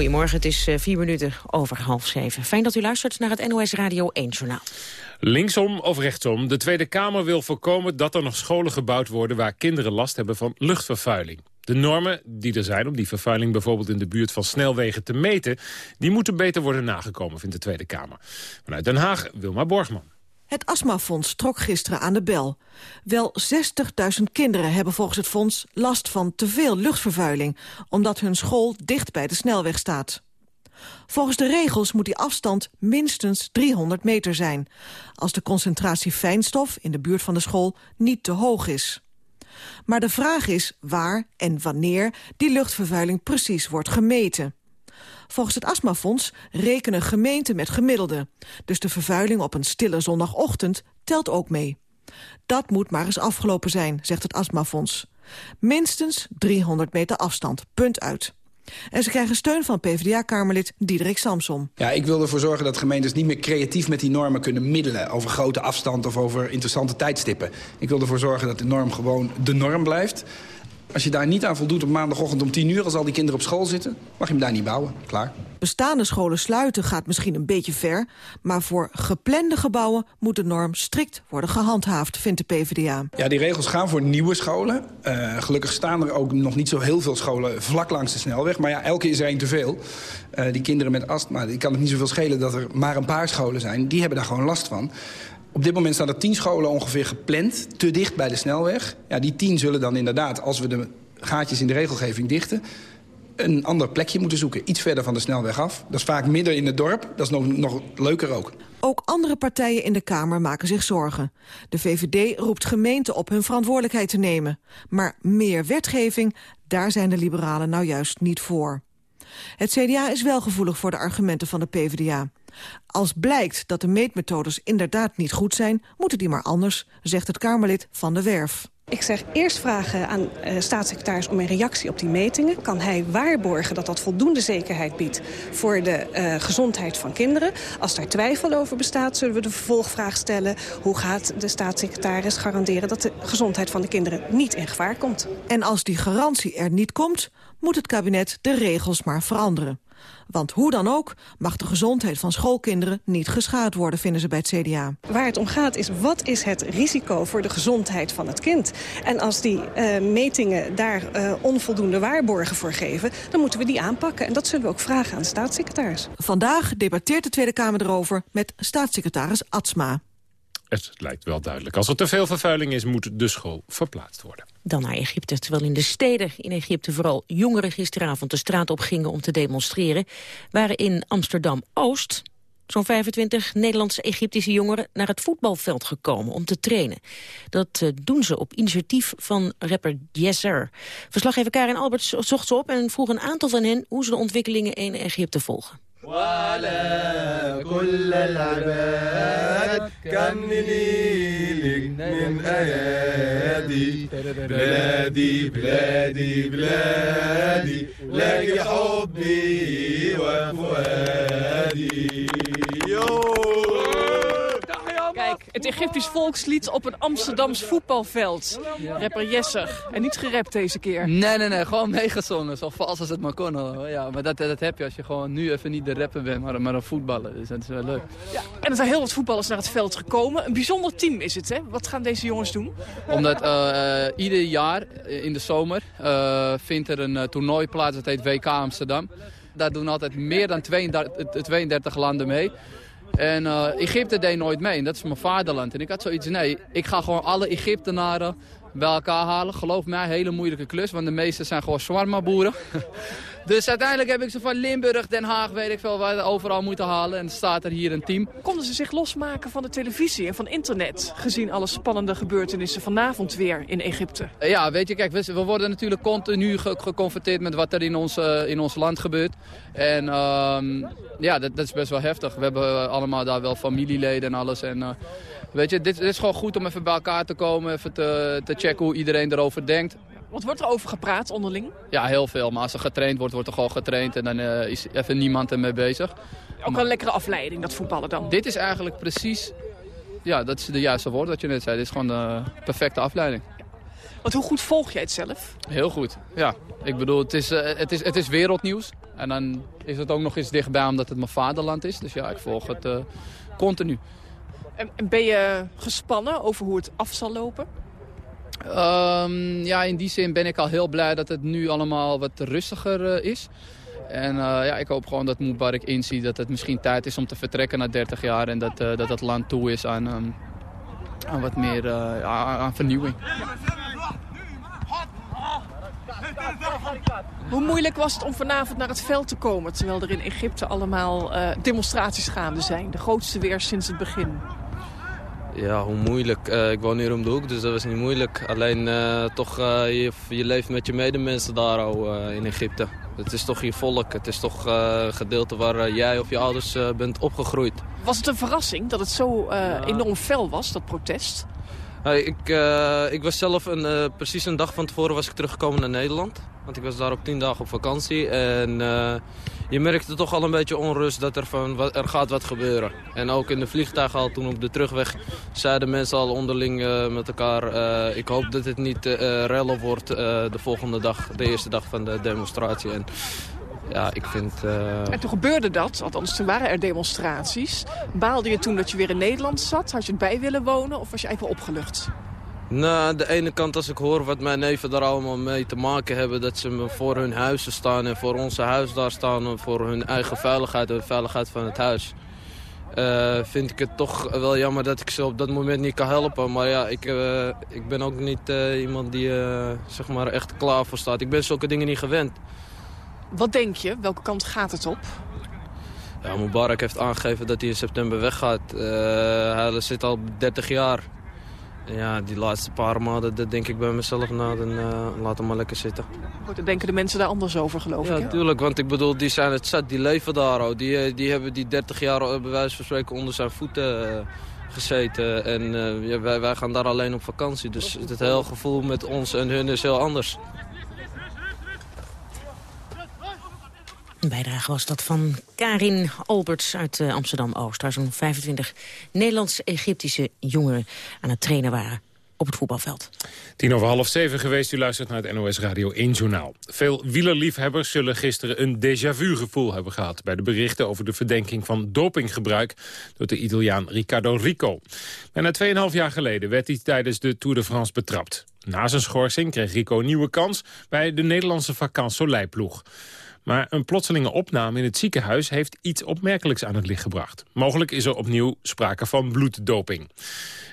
Goedemorgen, het is eh, vier minuten over half zeven. Fijn dat u luistert naar het NOS Radio 1-journaal. Linksom of rechtsom, de Tweede Kamer wil voorkomen dat er nog scholen gebouwd worden... waar kinderen last hebben van luchtvervuiling. De normen die er zijn om die vervuiling bijvoorbeeld in de buurt van snelwegen te meten... die moeten beter worden nagekomen, vindt de Tweede Kamer. Vanuit Den Haag, Wilma Borgman. Het astmafonds trok gisteren aan de bel. Wel 60.000 kinderen hebben volgens het fonds last van te veel luchtvervuiling... omdat hun school dicht bij de snelweg staat. Volgens de regels moet die afstand minstens 300 meter zijn... als de concentratie fijnstof in de buurt van de school niet te hoog is. Maar de vraag is waar en wanneer die luchtvervuiling precies wordt gemeten. Volgens het astmafonds rekenen gemeenten met gemiddelde. Dus de vervuiling op een stille zondagochtend telt ook mee. Dat moet maar eens afgelopen zijn, zegt het astmafonds. Minstens 300 meter afstand, punt uit. En ze krijgen steun van PvdA-kamerlid Diederik Samsom. Ja, ik wil ervoor zorgen dat gemeentes niet meer creatief met die normen kunnen middelen... over grote afstand of over interessante tijdstippen. Ik wil ervoor zorgen dat de norm gewoon de norm blijft. Als je daar niet aan voldoet op maandagochtend om 10 uur... als al die kinderen op school zitten, mag je hem daar niet bouwen. Klaar. Bestaande scholen sluiten gaat misschien een beetje ver... maar voor geplande gebouwen moet de norm strikt worden gehandhaafd, vindt de PvdA. Ja, die regels gaan voor nieuwe scholen. Uh, gelukkig staan er ook nog niet zo heel veel scholen vlak langs de snelweg. Maar ja, elke is er één te veel. Uh, die kinderen met astma, die kan het niet zoveel schelen dat er maar een paar scholen zijn. Die hebben daar gewoon last van. Op dit moment staan er tien scholen ongeveer gepland, te dicht bij de snelweg. Ja, die tien zullen dan inderdaad, als we de gaatjes in de regelgeving dichten... een ander plekje moeten zoeken, iets verder van de snelweg af. Dat is vaak midden in het dorp, dat is nog, nog leuker ook. Ook andere partijen in de Kamer maken zich zorgen. De VVD roept gemeenten op hun verantwoordelijkheid te nemen. Maar meer wetgeving, daar zijn de liberalen nou juist niet voor. Het CDA is wel gevoelig voor de argumenten van de PvdA. Als blijkt dat de meetmethodes inderdaad niet goed zijn... moeten die maar anders, zegt het Kamerlid Van de Werf. Ik zeg eerst vragen aan uh, staatssecretaris om een reactie op die metingen. Kan hij waarborgen dat dat voldoende zekerheid biedt voor de uh, gezondheid van kinderen? Als daar twijfel over bestaat, zullen we de vervolgvraag stellen... hoe gaat de staatssecretaris garanderen dat de gezondheid van de kinderen niet in gevaar komt? En als die garantie er niet komt, moet het kabinet de regels maar veranderen. Want hoe dan ook mag de gezondheid van schoolkinderen niet geschaad worden, vinden ze bij het CDA. Waar het om gaat is wat is het risico voor de gezondheid van het kind. En als die uh, metingen daar uh, onvoldoende waarborgen voor geven, dan moeten we die aanpakken. En dat zullen we ook vragen aan de staatssecretaris. Vandaag debatteert de Tweede Kamer erover met staatssecretaris Atsma. Het lijkt wel duidelijk. Als er te veel vervuiling is, moet de school verplaatst worden. Dan naar Egypte, terwijl in de steden in Egypte vooral jongeren gisteravond de straat op gingen om te demonstreren, waren in Amsterdam-Oost zo'n 25 Nederlandse Egyptische jongeren naar het voetbalveld gekomen om te trainen. Dat uh, doen ze op initiatief van rapper Yesser. Verslaggever Karin Albert zocht ze op en vroeg een aantal van hen hoe ze de ontwikkelingen in Egypte volgen. وعلى كل العباد كملي لك من أيادي. بلادي بلادي بلادي لك حبي وفؤادي. Kijk, het Egyptisch volkslied op een Amsterdams voetbalveld. Rapper Jesser. En niet gerapt deze keer. Nee, nee, nee. Gewoon meegezongen. Zo vals als het maar kon. Ja, maar dat, dat heb je als je gewoon nu even niet de rapper bent, maar, maar een voetballer. Dus dat is wel leuk. Ja, en er zijn heel wat voetballers naar het veld gekomen. Een bijzonder team is het, hè? Wat gaan deze jongens doen? Omdat uh, ieder jaar in de zomer uh, vindt er een toernooi plaats. Dat heet WK Amsterdam. Daar doen altijd meer dan 32, 32 landen mee. En uh, Egypte deed nooit mee. En dat is mijn vaderland. En ik had zoiets, nee, ik ga gewoon alle Egyptenaren bij elkaar halen. Geloof mij, hele moeilijke klus. Want de meeste zijn gewoon shawarma-boeren. *laughs* dus uiteindelijk heb ik ze van Limburg, Den Haag, weet ik veel, waar overal moeten halen. En staat er hier een team. Konden ze zich losmaken van de televisie en van internet? Gezien alle spannende gebeurtenissen vanavond weer in Egypte. Ja, weet je, kijk, we, we worden natuurlijk continu ge geconfronteerd met wat er in ons, uh, in ons land gebeurt. En um, ja, dat, dat, is best wel heftig. We hebben allemaal daar wel familieleden en alles. En, uh, weet je, dit, dit, is gewoon goed om even bij elkaar te komen, even te, te checken hoe iedereen erover denkt. Wat wordt er over gepraat onderling? Ja, heel veel. Maar als er getraind wordt, wordt er gewoon getraind. En dan uh, is even niemand ermee bezig. Ook een lekkere afleiding, dat voetballen dan? Dit is eigenlijk precies... Ja, dat is de juiste woord wat je net zei. Dit is gewoon de perfecte afleiding. Want hoe goed volg jij het zelf? Heel goed, ja. Ik bedoel, het is, uh, het is, het is wereldnieuws. En dan is het ook nog eens dichtbij omdat het mijn vaderland is. Dus ja, ik volg het uh, continu. En, en ben je gespannen over hoe het af zal lopen? Um, ja, in die zin ben ik al heel blij dat het nu allemaal wat rustiger uh, is. En uh, ja, ik hoop gewoon dat Mubarak inziet dat het misschien tijd is om te vertrekken na 30 jaar. En dat, uh, dat het land toe is aan, um, aan wat meer aan, aan vernieuwing. Hoe moeilijk was het om vanavond naar het veld te komen... terwijl er in Egypte allemaal demonstraties gaande zijn? De grootste weer sinds het begin. Ja, hoe moeilijk. Uh, ik woon hier om de hoek, dus dat was niet moeilijk. Alleen uh, toch, je, je leeft met je medemensen daar al in Egypte. Het is toch je volk, het is toch een gedeelte waar jij of je ouders bent opgegroeid. Was het een verrassing dat het zo ja. enorm fel was, dat protest? Ik, ik was zelf een, precies een dag van tevoren was ik teruggekomen naar Nederland. Want ik was daar ook tien dagen op vakantie. En eh, je merkte toch al een beetje onrust dat er, van, er gaat wat gebeuren. En ook in de vliegtuig al, toen op de terugweg, zeiden mensen al onderling eh, met elkaar... eh, ik hoop dat het niet eh rellen wordt de volgende dag, de eerste dag van de demonstratie. En ja, ik vind... En toen gebeurde dat, althans toen waren er demonstraties. Baalde je toen dat je weer in Nederland zat? Had je het bij willen wonen of was je even opgelucht? Nou, aan de ene kant als ik hoor wat mijn neven daar allemaal mee te maken hebben... dat ze voor hun huizen staan en voor onze huis daar staan... en voor hun eigen veiligheid en de veiligheid van het huis... eh, vind ik het toch wel jammer dat ik ze op dat moment niet kan helpen. Maar ja, ik, eh, ik ben ook niet eh, iemand die zeg maar echt klaar voor staat. Ik ben zulke dingen niet gewend. Wat denk je? Welke kant gaat het op? Ja, Mubarak heeft aangegeven dat hij in september weggaat. Hij zit al 30 jaar. Ja, die laatste paar maanden, dat denk ik bij mezelf, nou, dan eh, laat hem maar lekker zitten. Goed, dan denken de mensen daar anders over, geloof Ja, ik. hè? tuurlijk, want ik bedoel, die zijn het zat, die leven daar al. Die, eh, die hebben die 30 jaar eh, bij wijze van spreken onder zijn voeten gezeten. En ja, wij, wij gaan daar alleen op vakantie. Dus het hele gevoel met ons en hun is heel anders. Een bijdrage was dat van Karin Alberts uit eh, Amsterdam-Oost... waar zo'n 25 Nederlands-Egyptische jongeren aan het trainen waren op het voetbalveld. Tien over half zeven geweest, u luistert naar het NOS Radio 1 Journaal. Veel wielerliefhebbers zullen gisteren een déjà vu gevoel hebben gehad... bij de berichten over de verdenking van dopinggebruik door de Italiaan Riccardo Rico. Bijna 2,5 jaar geleden werd hij tijdens de Tour de France betrapt. Na zijn schorsing kreeg Rico een nieuwe kans bij de Nederlandse Vacan Soleil-ploeg. Maar een plotselinge opname in het ziekenhuis heeft iets opmerkelijks aan het licht gebracht. Mogelijk is er opnieuw sprake van bloeddoping.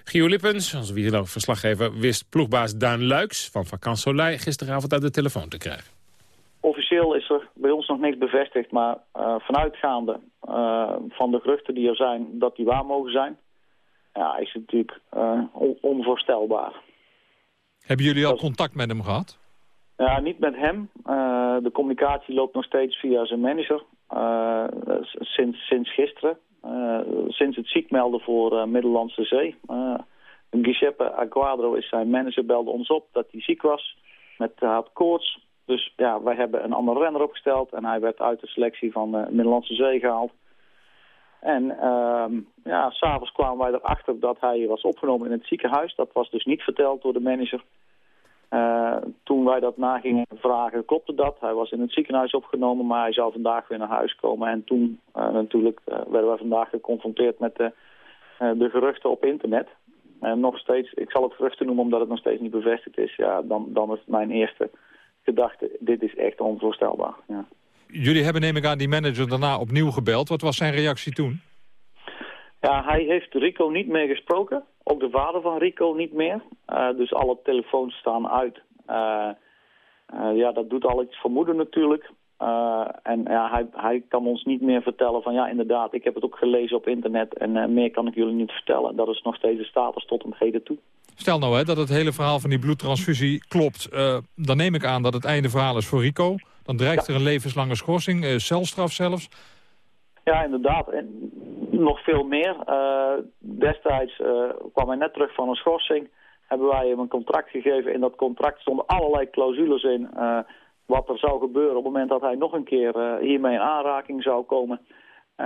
Gio Lippens, onze wielerverslaggever, wist ploegbaas Daan Luiks van Vacan Soleil gisteravond aan de telefoon te krijgen. Officieel is er bij ons nog niks bevestigd, maar eh, vanuitgaande eh, van de geruchten die er zijn dat die waar mogen zijn, ja, is het natuurlijk eh, on- onvoorstelbaar. Hebben jullie al contact met hem gehad? Ja, niet met hem. Eh, de communicatie loopt nog steeds via zijn manager. eh, sinds, sinds gisteren. Eh, sinds het ziek melden voor Middellandse Zee. Giuseppe Aguadro is zijn manager, belde ons op dat hij ziek was. Met, had koorts. Dus ja, wij hebben een andere renner opgesteld. En hij werd uit de selectie van de Middellandse Zee gehaald. En ehm ja, s'avonds kwamen wij erachter dat hij was opgenomen in het ziekenhuis. Dat was dus niet verteld door de manager. Eh, toen wij dat na gingen vragen, klopte dat. Hij was in het ziekenhuis opgenomen, maar hij zou vandaag weer naar huis komen. En toen eh, natuurlijk eh, werden wij vandaag geconfronteerd met de, de geruchten op internet. En nog steeds, ik zal het geruchten noemen omdat het nog steeds niet bevestigd is. Ja, dan, dan is mijn eerste gedachte, dit is echt onvoorstelbaar. Ja. Jullie hebben neem ik aan die manager daarna opnieuw gebeld. Wat was zijn reactie toen? Ja, hij heeft Rico niet meer gesproken. Ook de vader van Rico niet meer. Eh, dus alle telefoons staan uit. Eh, eh, ja, dat doet al iets vermoeden natuurlijk. En ja, hij, hij kan ons niet meer vertellen van ja, inderdaad, ik heb het ook gelezen op internet en meer kan ik jullie niet vertellen. Dat is nog steeds de status tot een heden toe. Stel nou hè, dat het hele verhaal van die bloedtransfusie klopt. Dan neem ik aan dat het einde verhaal is voor Rico. Dan dreigt er een levenslange schorsing, celstraf zelfs. Ja, inderdaad. En nog veel meer. Eh, destijds eh, kwam hij net terug van een schorsing. Hebben wij hem een contract gegeven. In dat contract stonden allerlei clausules in. eh, wat er zou gebeuren op het moment dat hij nog een keer hiermee in aanraking zou komen.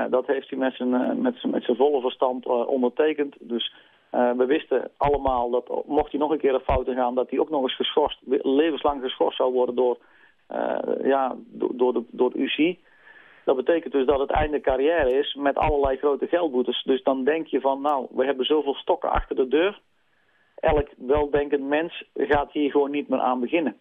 Dat heeft hij met zijn, met zijn, met zijn volle verstand ondertekend. Dus we wisten allemaal dat mocht hij nog een keer een fout in gaan... dat hij ook nog eens geschorst, levenslang geschorst zou worden door, ja, door, de, door UCI. Dat betekent dus dat het einde carrière is met allerlei grote geldboetes. Dus dan denk je van, nou, we hebben zoveel stokken achter de deur. Elk weldenkend mens gaat hier gewoon niet meer aan beginnen.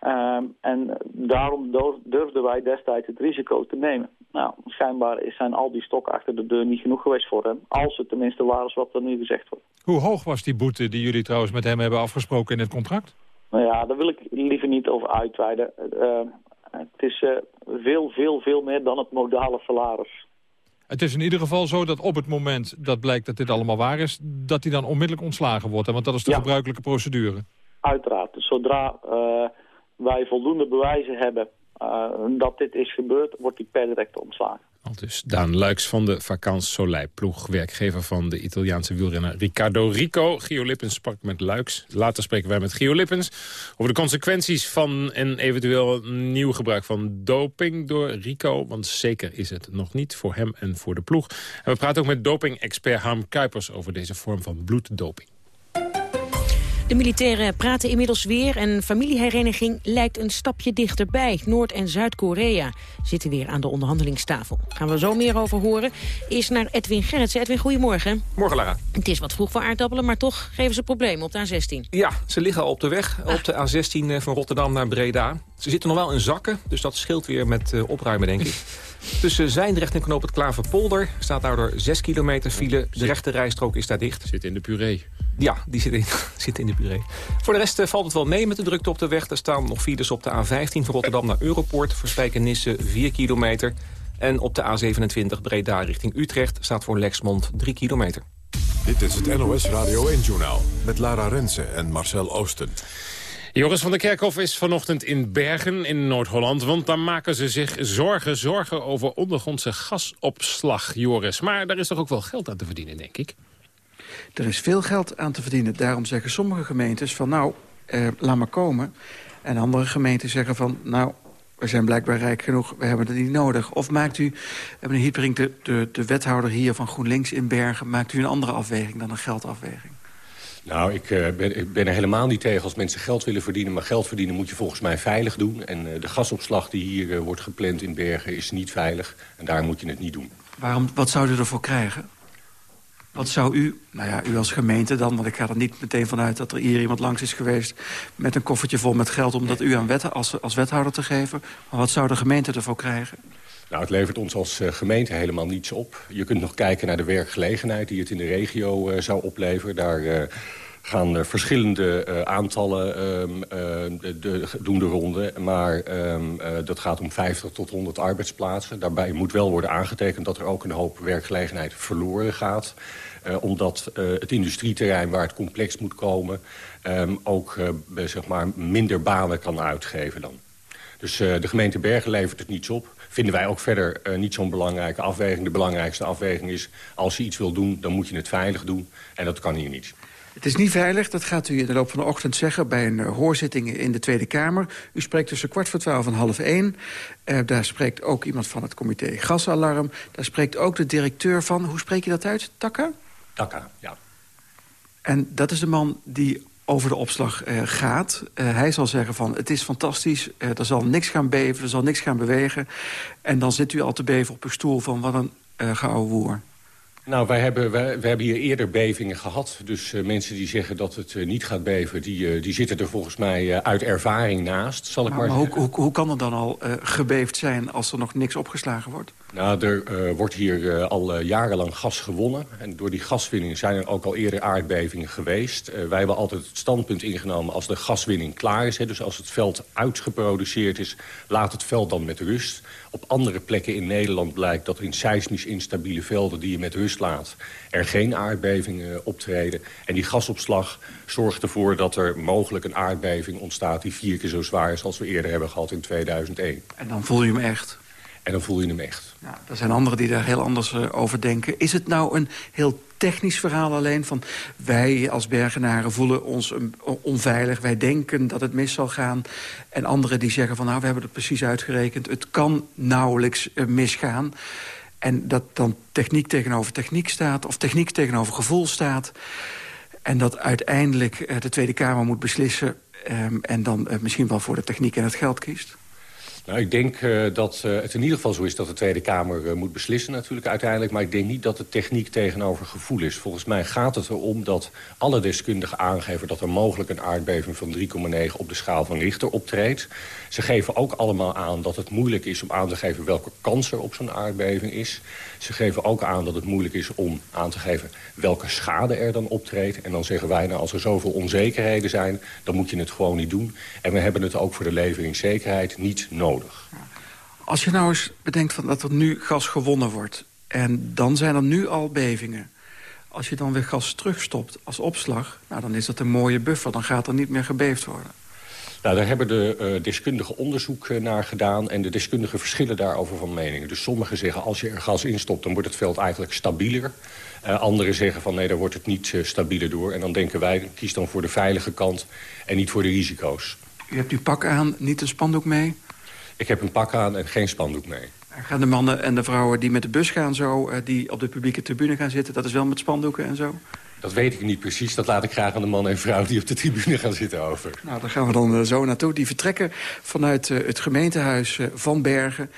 Ehm, en daarom durfden wij destijds het risico te nemen. Nou, schijnbaar zijn al die stokken achter de deur niet genoeg geweest voor hem. Als het tenminste waar is wat er nu gezegd wordt. Hoe hoog was die boete die jullie trouwens met hem hebben afgesproken in het contract? Nou ja, daar wil ik liever niet over uitweiden. Eh, het is eh, veel, veel, veel meer dan het modale salaris. Het is in ieder geval zo dat op het moment dat blijkt dat dit allemaal waar is... dat hij dan onmiddellijk ontslagen wordt. hè? Want dat is de gebruikelijke procedure. Uiteraard. Zodra eh, wij voldoende bewijzen hebben eh, dat dit is gebeurd, wordt hij per direct ontslagen. Dus Daan Luiks van de Vakans Soleil ploeg. Werkgever van de Italiaanse wielrenner Riccardo Rico. Gio Lippens sprak met Luiks. Later spreken wij met Gio Lippens over de consequenties van een eventueel nieuw gebruik van doping door Rico. Want zeker is het nog niet voor hem en voor de ploeg. En we praten ook met doping-expert Harm Kuipers over deze vorm van bloeddoping. De militairen praten inmiddels weer en familiehereniging lijkt een stapje dichterbij. Noord- en Zuid-Korea zitten weer aan de onderhandelingstafel. Gaan we zo meer over horen. Eerst naar Edwin Gerritsen. Edwin, goedemorgen. Morgen, Lara. Het is wat vroeg voor aardappelen, maar toch geven ze problemen op de A16. Ja, ze liggen al op de weg, op de A16 van Rotterdam naar Breda. Ze zitten nog wel in zakken, dus dat scheelt weer met uh, opruimen, denk ik. *laughs* Tussen Zijndrecht en Knoop het Klaverpolder staat daardoor 6 kilometer file. De rechte rijstrook is daar dicht. Zit in de puree. Ja, die zit in, *laughs* zit in de puree. Voor de rest uh, valt het wel mee met de drukte op de weg. Er staan nog files op de A15 van Rotterdam naar Europoort. Voor Spijkenisse 4 kilometer. En op de A27 Breda richting Utrecht staat voor Lexmond 3 kilometer. Dit is het NOS Radio 1-journaal met Lara Rensen en Marcel Oosten. Joris van der Kerkhof is vanochtend in Bergen in Noord-Holland... want daar maken ze zich zorgen, zorgen over ondergrondse gasopslag, Joris. Maar daar is toch ook wel geld aan te verdienen, denk ik? Er is veel geld aan te verdienen. Daarom zeggen sommige gemeentes van nou, eh, laat maar komen. En andere gemeenten zeggen van nou, we zijn blijkbaar rijk genoeg, we hebben het niet nodig. Of maakt u, meneer Hietbrink, de, de, de wethouder hier van GroenLinks in Bergen... maakt u een andere afweging dan een geldafweging? Nou, ik, uh, ben, ik ben er helemaal niet tegen als mensen geld willen verdienen. Maar geld verdienen moet je volgens mij veilig doen. En uh, de gasopslag die hier uh, wordt gepland in Bergen is niet veilig. En daar moet je het niet doen. Waarom, wat zou u ervoor krijgen? Wat zou u, nou ja, u als gemeente dan... want ik ga er niet meteen vanuit dat er hier iemand langs is geweest... met een koffertje vol met geld om dat u aan wet, als, als wethouder te geven. Maar wat zou de gemeente ervoor krijgen? Nou, het levert ons als uh, gemeente helemaal niets op. Je kunt nog kijken naar de werkgelegenheid die het in de regio uh, zou opleveren. Daar uh, gaan er verschillende aantallen um, de, de, doen de ronde. Maar um, dat gaat om 50 tot 100 arbeidsplaatsen. Daarbij moet wel worden aangetekend dat er ook een hoop werkgelegenheid verloren gaat. omdat het industrieterrein waar het complex moet komen... Um, ook zeg maar minder banen kan uitgeven dan. Dus de gemeente Bergen levert het niets op vinden wij ook verder uh, niet zo'n belangrijke afweging. De belangrijkste afweging is, als je iets wil doen, dan moet je het veilig doen. En dat kan hier niet. Het is niet veilig, dat gaat u in de loop van de ochtend zeggen... bij een uh, hoorzitting in de Tweede Kamer. U spreekt tussen kwart voor twaalf en half één. Uh, daar spreekt ook iemand van het comité Gasalarm. Daar spreekt ook de directeur van, hoe spreek je dat uit, Takka? Takka, ja. En dat is de man die over de opslag uh, gaat. Uh, hij zal zeggen van het is fantastisch, uh, er zal niks gaan beven, er zal niks gaan bewegen. En dan zit u al te beven op uw stoel van wat een uh, woer. Nou, wij hebben, wij, wij hebben hier eerder bevingen gehad. Dus uh, mensen die zeggen dat het uh, niet gaat beven... die, uh, die zitten er volgens mij uit ervaring naast, zal ik maar, maar, maar zeggen. Hoe, hoe, hoe kan er dan al gebeefd zijn als er nog niks opgeslagen wordt? Nou, er wordt hier al jarenlang gas gewonnen. En door die gaswinning zijn er ook al eerder aardbevingen geweest. wij hebben altijd het standpunt ingenomen als de gaswinning klaar is. Hè, dus als het veld uitgeproduceerd is, laat het veld dan met rust. Op andere plekken in Nederland blijkt dat in seismisch instabiele velden... die je met rust laat, er geen aardbevingen optreden. En die gasopslag zorgt ervoor dat er mogelijk een aardbeving ontstaat... die vier keer zo zwaar is als we eerder hebben gehad in 2001. En dan voel je hem echt? En dan voel je hem echt. Ja, er zijn anderen die daar heel anders uh, over denken. Is het nou een heel technisch verhaal alleen van... wij als Bergenaren voelen ons onveilig, wij denken dat het mis zal gaan... en anderen die zeggen van nou, we hebben het precies uitgerekend... het kan nauwelijks uh, misgaan... en dat dan techniek tegenover techniek staat... of techniek tegenover gevoel staat... en dat uiteindelijk uh, de Tweede Kamer moet beslissen... Um, en dan misschien wel voor de techniek en het geld kiest? Nou, ik denk uh, dat uh, het in ieder geval zo is dat de Tweede Kamer uh, moet beslissen natuurlijk uiteindelijk. Maar ik denk niet dat de techniek tegenover gevoel is. Volgens mij gaat het erom dat alle deskundigen aangeven... dat er mogelijk een aardbeving van 3,9 op de schaal van Richter optreedt. Ze geven ook allemaal aan dat het moeilijk is om aan te geven... welke kans er op zo'n aardbeving is. Ze geven ook aan dat het moeilijk is om aan te geven welke schade er dan optreedt. En dan zeggen wij, nou, als er zoveel onzekerheden zijn... dan moet je het gewoon niet doen. En we hebben het ook voor de leveringszekerheid niet nodig. Als je nou eens bedenkt van dat er nu gas gewonnen wordt... en dan zijn er nu al bevingen... als je dan weer gas terugstopt als opslag... Nou, dan is dat een mooie buffer, dan gaat er niet meer gebeefd worden. Nou, daar hebben de uh, deskundigen onderzoek uh, naar gedaan... en de deskundigen verschillen daarover van meningen. Dus sommigen zeggen, als je er gas in stopt... dan wordt het veld eigenlijk stabieler. Uh, anderen zeggen van, nee, daar wordt het niet stabieler door. En dan denken wij, kies dan voor de veilige kant en niet voor de risico's. U hebt uw pak aan, niet een spandoek mee? Ik heb een pak aan en geen spandoek mee. Gaan de mannen en de vrouwen die met de bus gaan zo... die op de publieke tribune gaan zitten, dat is wel met spandoeken en zo? Dat weet ik niet precies. Dat laat ik graag aan de man en vrouw die op de tribune gaan zitten over. Nou, daar gaan we dan zo naartoe. Die vertrekken vanuit het gemeentehuis van Bergen.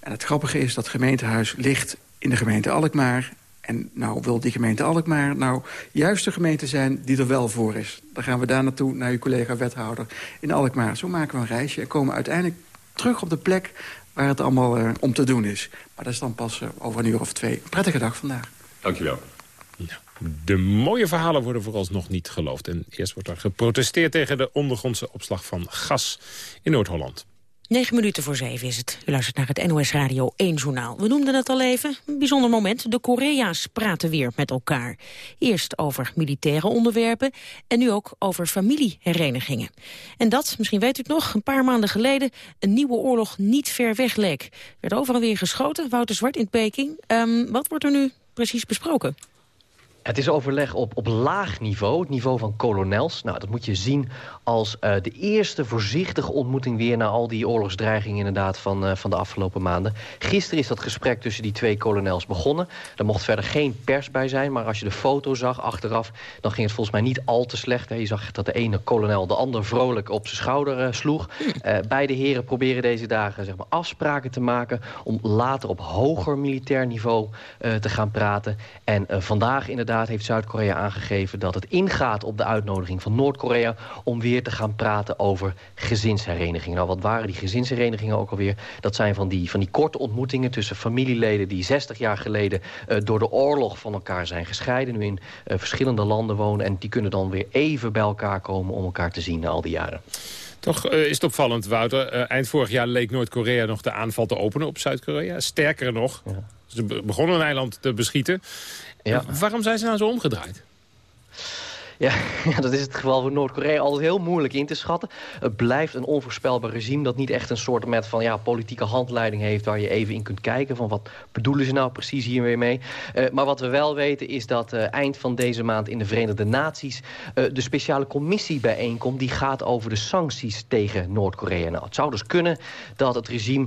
En het grappige is dat het gemeentehuis ligt in de gemeente Alkmaar. En nou wil die gemeente Alkmaar nou juist de gemeente zijn die er wel voor is. Dan gaan we daar naartoe, naar uw collega wethouder in Alkmaar. Zo maken we een reisje en komen uiteindelijk terug op de plek waar het allemaal uh, om te doen is. Maar dat is dan pas uh, over een uur of twee. Een prettige dag vandaag. Dankjewel. Ja. De mooie verhalen worden vooralsnog niet geloofd. En eerst wordt er geprotesteerd tegen de ondergrondse opslag van gas in Noord-Holland. 9 minuten voor zeven is het. U luistert naar het NOS Radio 1 journaal. We noemden het al even. Een bijzonder moment. De Korea's praten weer met elkaar. Eerst over militaire onderwerpen en nu ook over familieherenigingen. En dat, misschien weet u het nog, een paar maanden geleden... een nieuwe oorlog niet ver weg leek. werd overal weer geschoten. Wouter Zwart in Peking. Um, wat wordt er nu precies besproken? Het is overleg op, op laag niveau, het niveau van kolonels. Nou, dat moet je zien als uh, de eerste voorzichtige ontmoeting weer... na al die oorlogsdreigingen inderdaad van, uh, van de afgelopen maanden. Gisteren is dat gesprek tussen die twee kolonels begonnen. Er mocht verder geen pers bij zijn, maar als je de foto zag achteraf... dan ging het volgens mij niet al te slecht. Hè. Je zag dat de ene kolonel de ander vrolijk op zijn schouder uh, sloeg. beide heren proberen deze dagen zeg maar, afspraken te maken... om later op hoger militair niveau te gaan praten. En vandaag inderdaad heeft Zuid-Korea aangegeven... dat het ingaat op de uitnodiging van Noord-Korea... om weer te gaan praten over gezinsherenigingen. Nou, wat waren die gezinsherenigingen ook alweer? Dat zijn van die, van die korte ontmoetingen tussen familieleden... die 60 jaar geleden uh, door de oorlog van elkaar zijn gescheiden... nu in uh, verschillende landen wonen... en die kunnen dan weer even bij elkaar komen om elkaar te zien na al die jaren. Toch uh, is het opvallend, Wouter. Uh, eind vorig jaar leek Noord-Korea nog de aanval te openen op Zuid-Korea. Sterker nog, ja. ze begonnen een eiland te beschieten. Ja. Waarom zijn ze nou zo omgedraaid? Ja, *laughs* ja, dat is het geval voor Noord-Korea altijd heel moeilijk in te schatten. Het blijft een onvoorspelbaar regime dat niet echt een soort met van ja, politieke handleiding heeft... waar je even in kunt kijken van wat bedoelen ze nou precies hier weer mee. Uh, maar wat we wel weten is dat uh, eind van deze maand in de Verenigde Naties... Uh, de speciale commissie bijeenkomt die gaat over de sancties tegen Noord-Korea. Nou, het zou dus kunnen dat het regime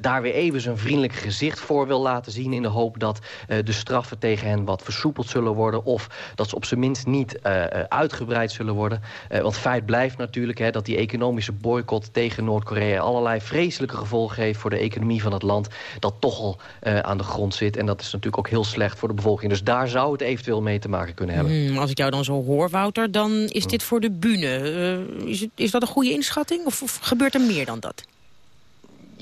daar weer even zijn vriendelijk gezicht voor wil laten zien... in de hoop dat de straffen tegen hen wat versoepeld zullen worden... of dat ze op zijn minst niet uitgebreid zullen worden. Uh, want feit blijft natuurlijk hè, dat die economische boycott tegen Noord-Korea... allerlei vreselijke gevolgen heeft voor de economie van het land... dat toch al aan de grond zit. En dat is natuurlijk ook heel slecht voor de bevolking. Dus daar zou het eventueel mee te maken kunnen hebben. Hmm, als ik jou dan zo hoor, Wouter, dan is dit voor de bühne. is, het, is dat een goede inschatting of, of gebeurt er meer dan dat?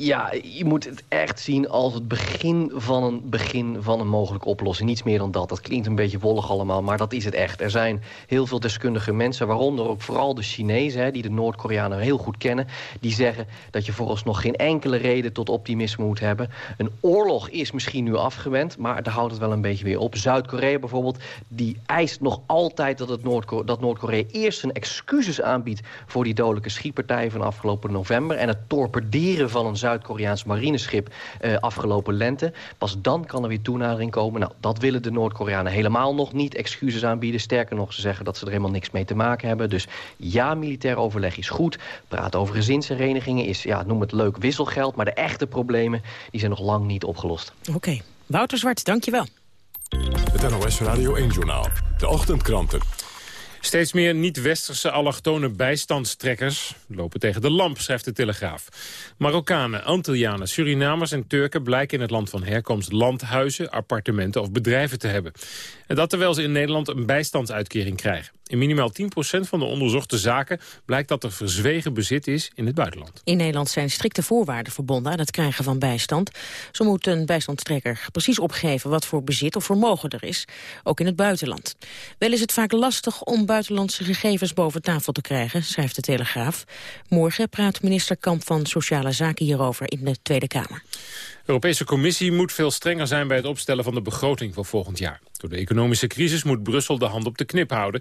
Ja, je moet het echt zien als het begin van een begin van een mogelijke oplossing. Niets meer dan dat. Dat klinkt een beetje wollig allemaal, maar dat is het echt. Er zijn heel veel deskundige mensen, waaronder ook vooral de Chinezen... Hè, die de Noord-Koreanen heel goed kennen... die zeggen dat je vooralsnog geen enkele reden tot optimisme moet hebben. Een oorlog is misschien nu afgewend, maar daar houdt het wel een beetje weer op. Zuid-Korea bijvoorbeeld, die eist nog altijd dat, Noord-Korea eerst zijn excuses aanbiedt... voor die dodelijke schietpartij van afgelopen november... en het torpederen van een Zuid-Koreaans marineschip uh, afgelopen lente. Pas dan kan er weer toenadering komen. Nou, dat willen de Noord-Koreanen helemaal nog niet. Excuses aanbieden. Sterker nog, ze zeggen dat ze er helemaal niks mee te maken hebben. Dus ja, militair overleg is goed. Praten over gezinsherenigingen is, ja, noem het leuk, wisselgeld. Maar de echte problemen die zijn nog lang niet opgelost. Oké. Okay. Wouter Zwart, dankjewel. Het NOS Radio 1-journaal. De ochtendkranten. Steeds meer niet-westerse allochtone bijstandstrekkers lopen tegen de lamp, schrijft de Telegraaf. Marokkanen, Antillianen, Surinamers en Turken blijken in het land van herkomst landhuizen, appartementen of bedrijven te hebben. En dat terwijl ze in Nederland een bijstandsuitkering krijgen. In minimaal 10% van de onderzochte zaken blijkt dat er verzwegen bezit is in het buitenland. In Nederland zijn strikte voorwaarden verbonden aan het krijgen van bijstand. Zo moet een bijstandstrekker precies opgeven wat voor bezit of vermogen er is, ook in het buitenland. Wel is het vaak lastig om buitenlandse gegevens boven tafel te krijgen, schrijft de Telegraaf. Morgen praat minister Kamp van Sociale Zaken hierover in de Tweede Kamer. Europese Commissie moet veel strenger zijn bij het opstellen van de begroting voor volgend jaar. Door de economische crisis moet Brussel de hand op de knip houden.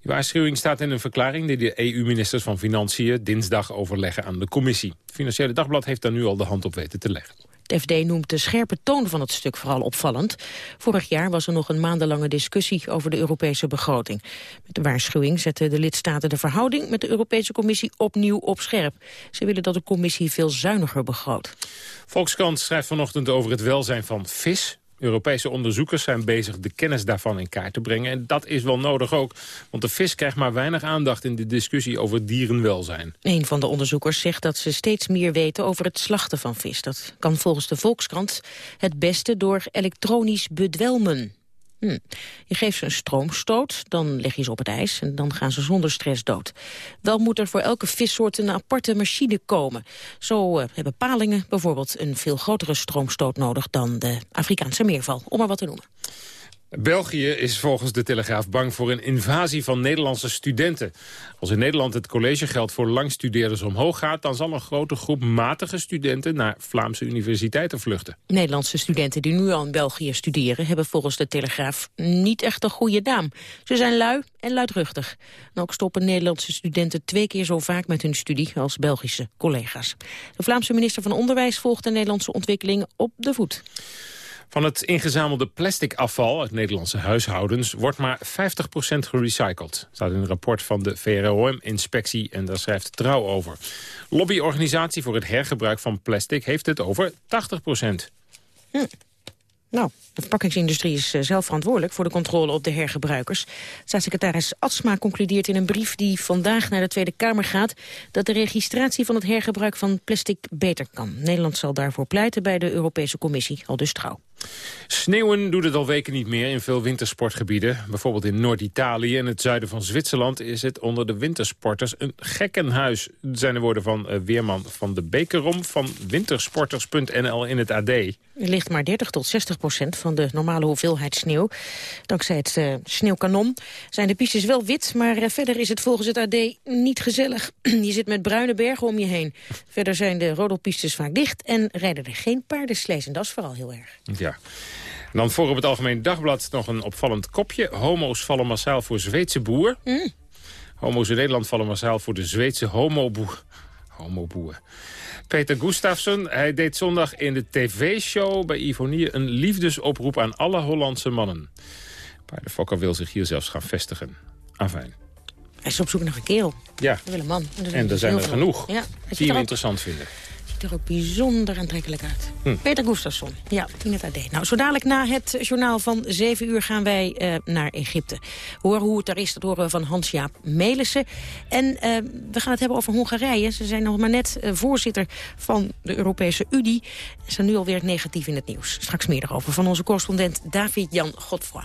Die waarschuwing staat in een verklaring die de EU-ministers van Financiën dinsdag overleggen aan de Commissie. Het Financiële Dagblad heeft daar nu al de hand op weten te leggen. Het FD noemt de scherpe toon van het stuk vooral opvallend. Vorig jaar was er nog een maandenlange discussie over de Europese begroting. Met de waarschuwing zetten de lidstaten de verhouding met de Europese Commissie opnieuw op scherp. Ze willen dat de Commissie veel zuiniger begroot. Volkskrant schrijft vanochtend over het welzijn van vis. Europese onderzoekers zijn bezig de kennis daarvan in kaart te brengen. En dat is wel nodig ook, want de vis krijgt maar weinig aandacht... in de discussie over dierenwelzijn. Een van de onderzoekers zegt dat ze steeds meer weten over het slachten van vis. Dat kan volgens de Volkskrant het beste door elektronisch bedwelmen. Hm. Je geeft ze een stroomstoot, dan leg je ze op het ijs en dan gaan ze zonder stress dood. Wel moet er voor elke vissoort een aparte machine komen. Zo uh, hebben palingen bijvoorbeeld een veel grotere stroomstoot nodig dan de Afrikaanse meerval, om maar wat te noemen. België is volgens de Telegraaf bang voor een invasie van Nederlandse studenten. Als in Nederland het collegegeld voor langstudeerders omhoog gaat... dan zal een grote groep matige studenten naar Vlaamse universiteiten vluchten. Nederlandse studenten die nu al in België studeren... hebben volgens de Telegraaf niet echt een goede naam. Ze zijn lui en luidruchtig. En ook stoppen Nederlandse studenten twee keer zo vaak met hun studie... als Belgische collega's. De Vlaamse minister van Onderwijs volgt de Nederlandse ontwikkeling op de voet. Van het ingezamelde plastic afval uit Nederlandse huishoudens wordt maar 50% gerecycled. staat in een rapport van de VROM-inspectie en daar schrijft Trouw over. Lobbyorganisatie voor het hergebruik van plastic heeft het over 80%. Hm. Nou, de verpakkingsindustrie is eh, zelf verantwoordelijk voor de controle op de hergebruikers. Staatssecretaris Atsma concludeert in een brief die vandaag naar de Tweede Kamer gaat... dat de registratie van het hergebruik van plastic beter kan. Nederland zal daarvoor pleiten bij de Europese Commissie, al dus trouw. Sneeuwen doet het al weken niet meer in veel wintersportgebieden. Bijvoorbeeld in Noord-Italië en het zuiden van Zwitserland... is het onder de wintersporters een gekkenhuis. Dat zijn de woorden van uh, Weerman van de Bekerom... van wintersporters.nl in het AD. Er ligt maar 30 tot 60 procent van de normale hoeveelheid sneeuw. Dankzij het uh, sneeuwkanon zijn de pistes wel wit... maar uh, verder is het volgens het AD niet gezellig. *clears throat* je zit met bruine bergen om je heen. Verder zijn de rodelpistes vaak dicht... en rijden er geen paardenslees. En dat is vooral heel erg. Ja. En dan voor op het Algemeen Dagblad nog een opvallend kopje. Homo's vallen massaal voor Zweedse boer. Mm. Homo's in Nederland vallen massaal voor de Zweedse homoboer. Homoboer. Peter Gustafsson, hij deed zondag in de tv-show bij Ivonie... een liefdesoproep aan alle Hollandse mannen. Paardenfokker wil zich hier zelfs gaan vestigen. Afijn. Hij is op zoek naar een kerel. Ja. Hij wil een man. En er zijn er genoeg ja. die hem interessant vinden ziet er ook bijzonder aantrekkelijk uit. Hm. Peter Gustafsson, ja, in het AD. Nou, zo dadelijk na het journaal van 7 uur gaan wij uh, naar Egypte. Horen hoe het daar is, dat horen we van Hans-Jaap Melissen. En uh, we gaan het hebben over Hongarije. Ze zijn nog maar net uh, voorzitter van de Europese Unie. Ze zijn nu alweer negatief in het nieuws. Straks meer erover van onze correspondent David-Jan Godfroy.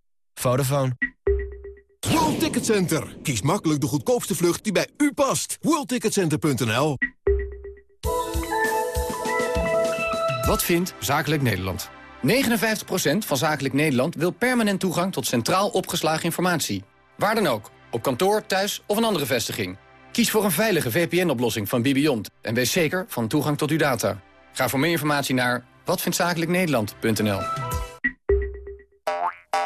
Vodafone. World Ticket Center. Kies makkelijk de goedkoopste vlucht die bij u past. WorldTicketCenter.nl Wat vindt Zakelijk Nederland? 59% van Zakelijk Nederland wil permanent toegang tot centraal opgeslagen informatie. Waar dan ook, op kantoor, thuis of een andere vestiging. Kies voor een veilige VPN-oplossing van Bibiont en wees zeker van toegang tot uw data. Ga voor meer informatie naar watvindtzakelijknederland.nl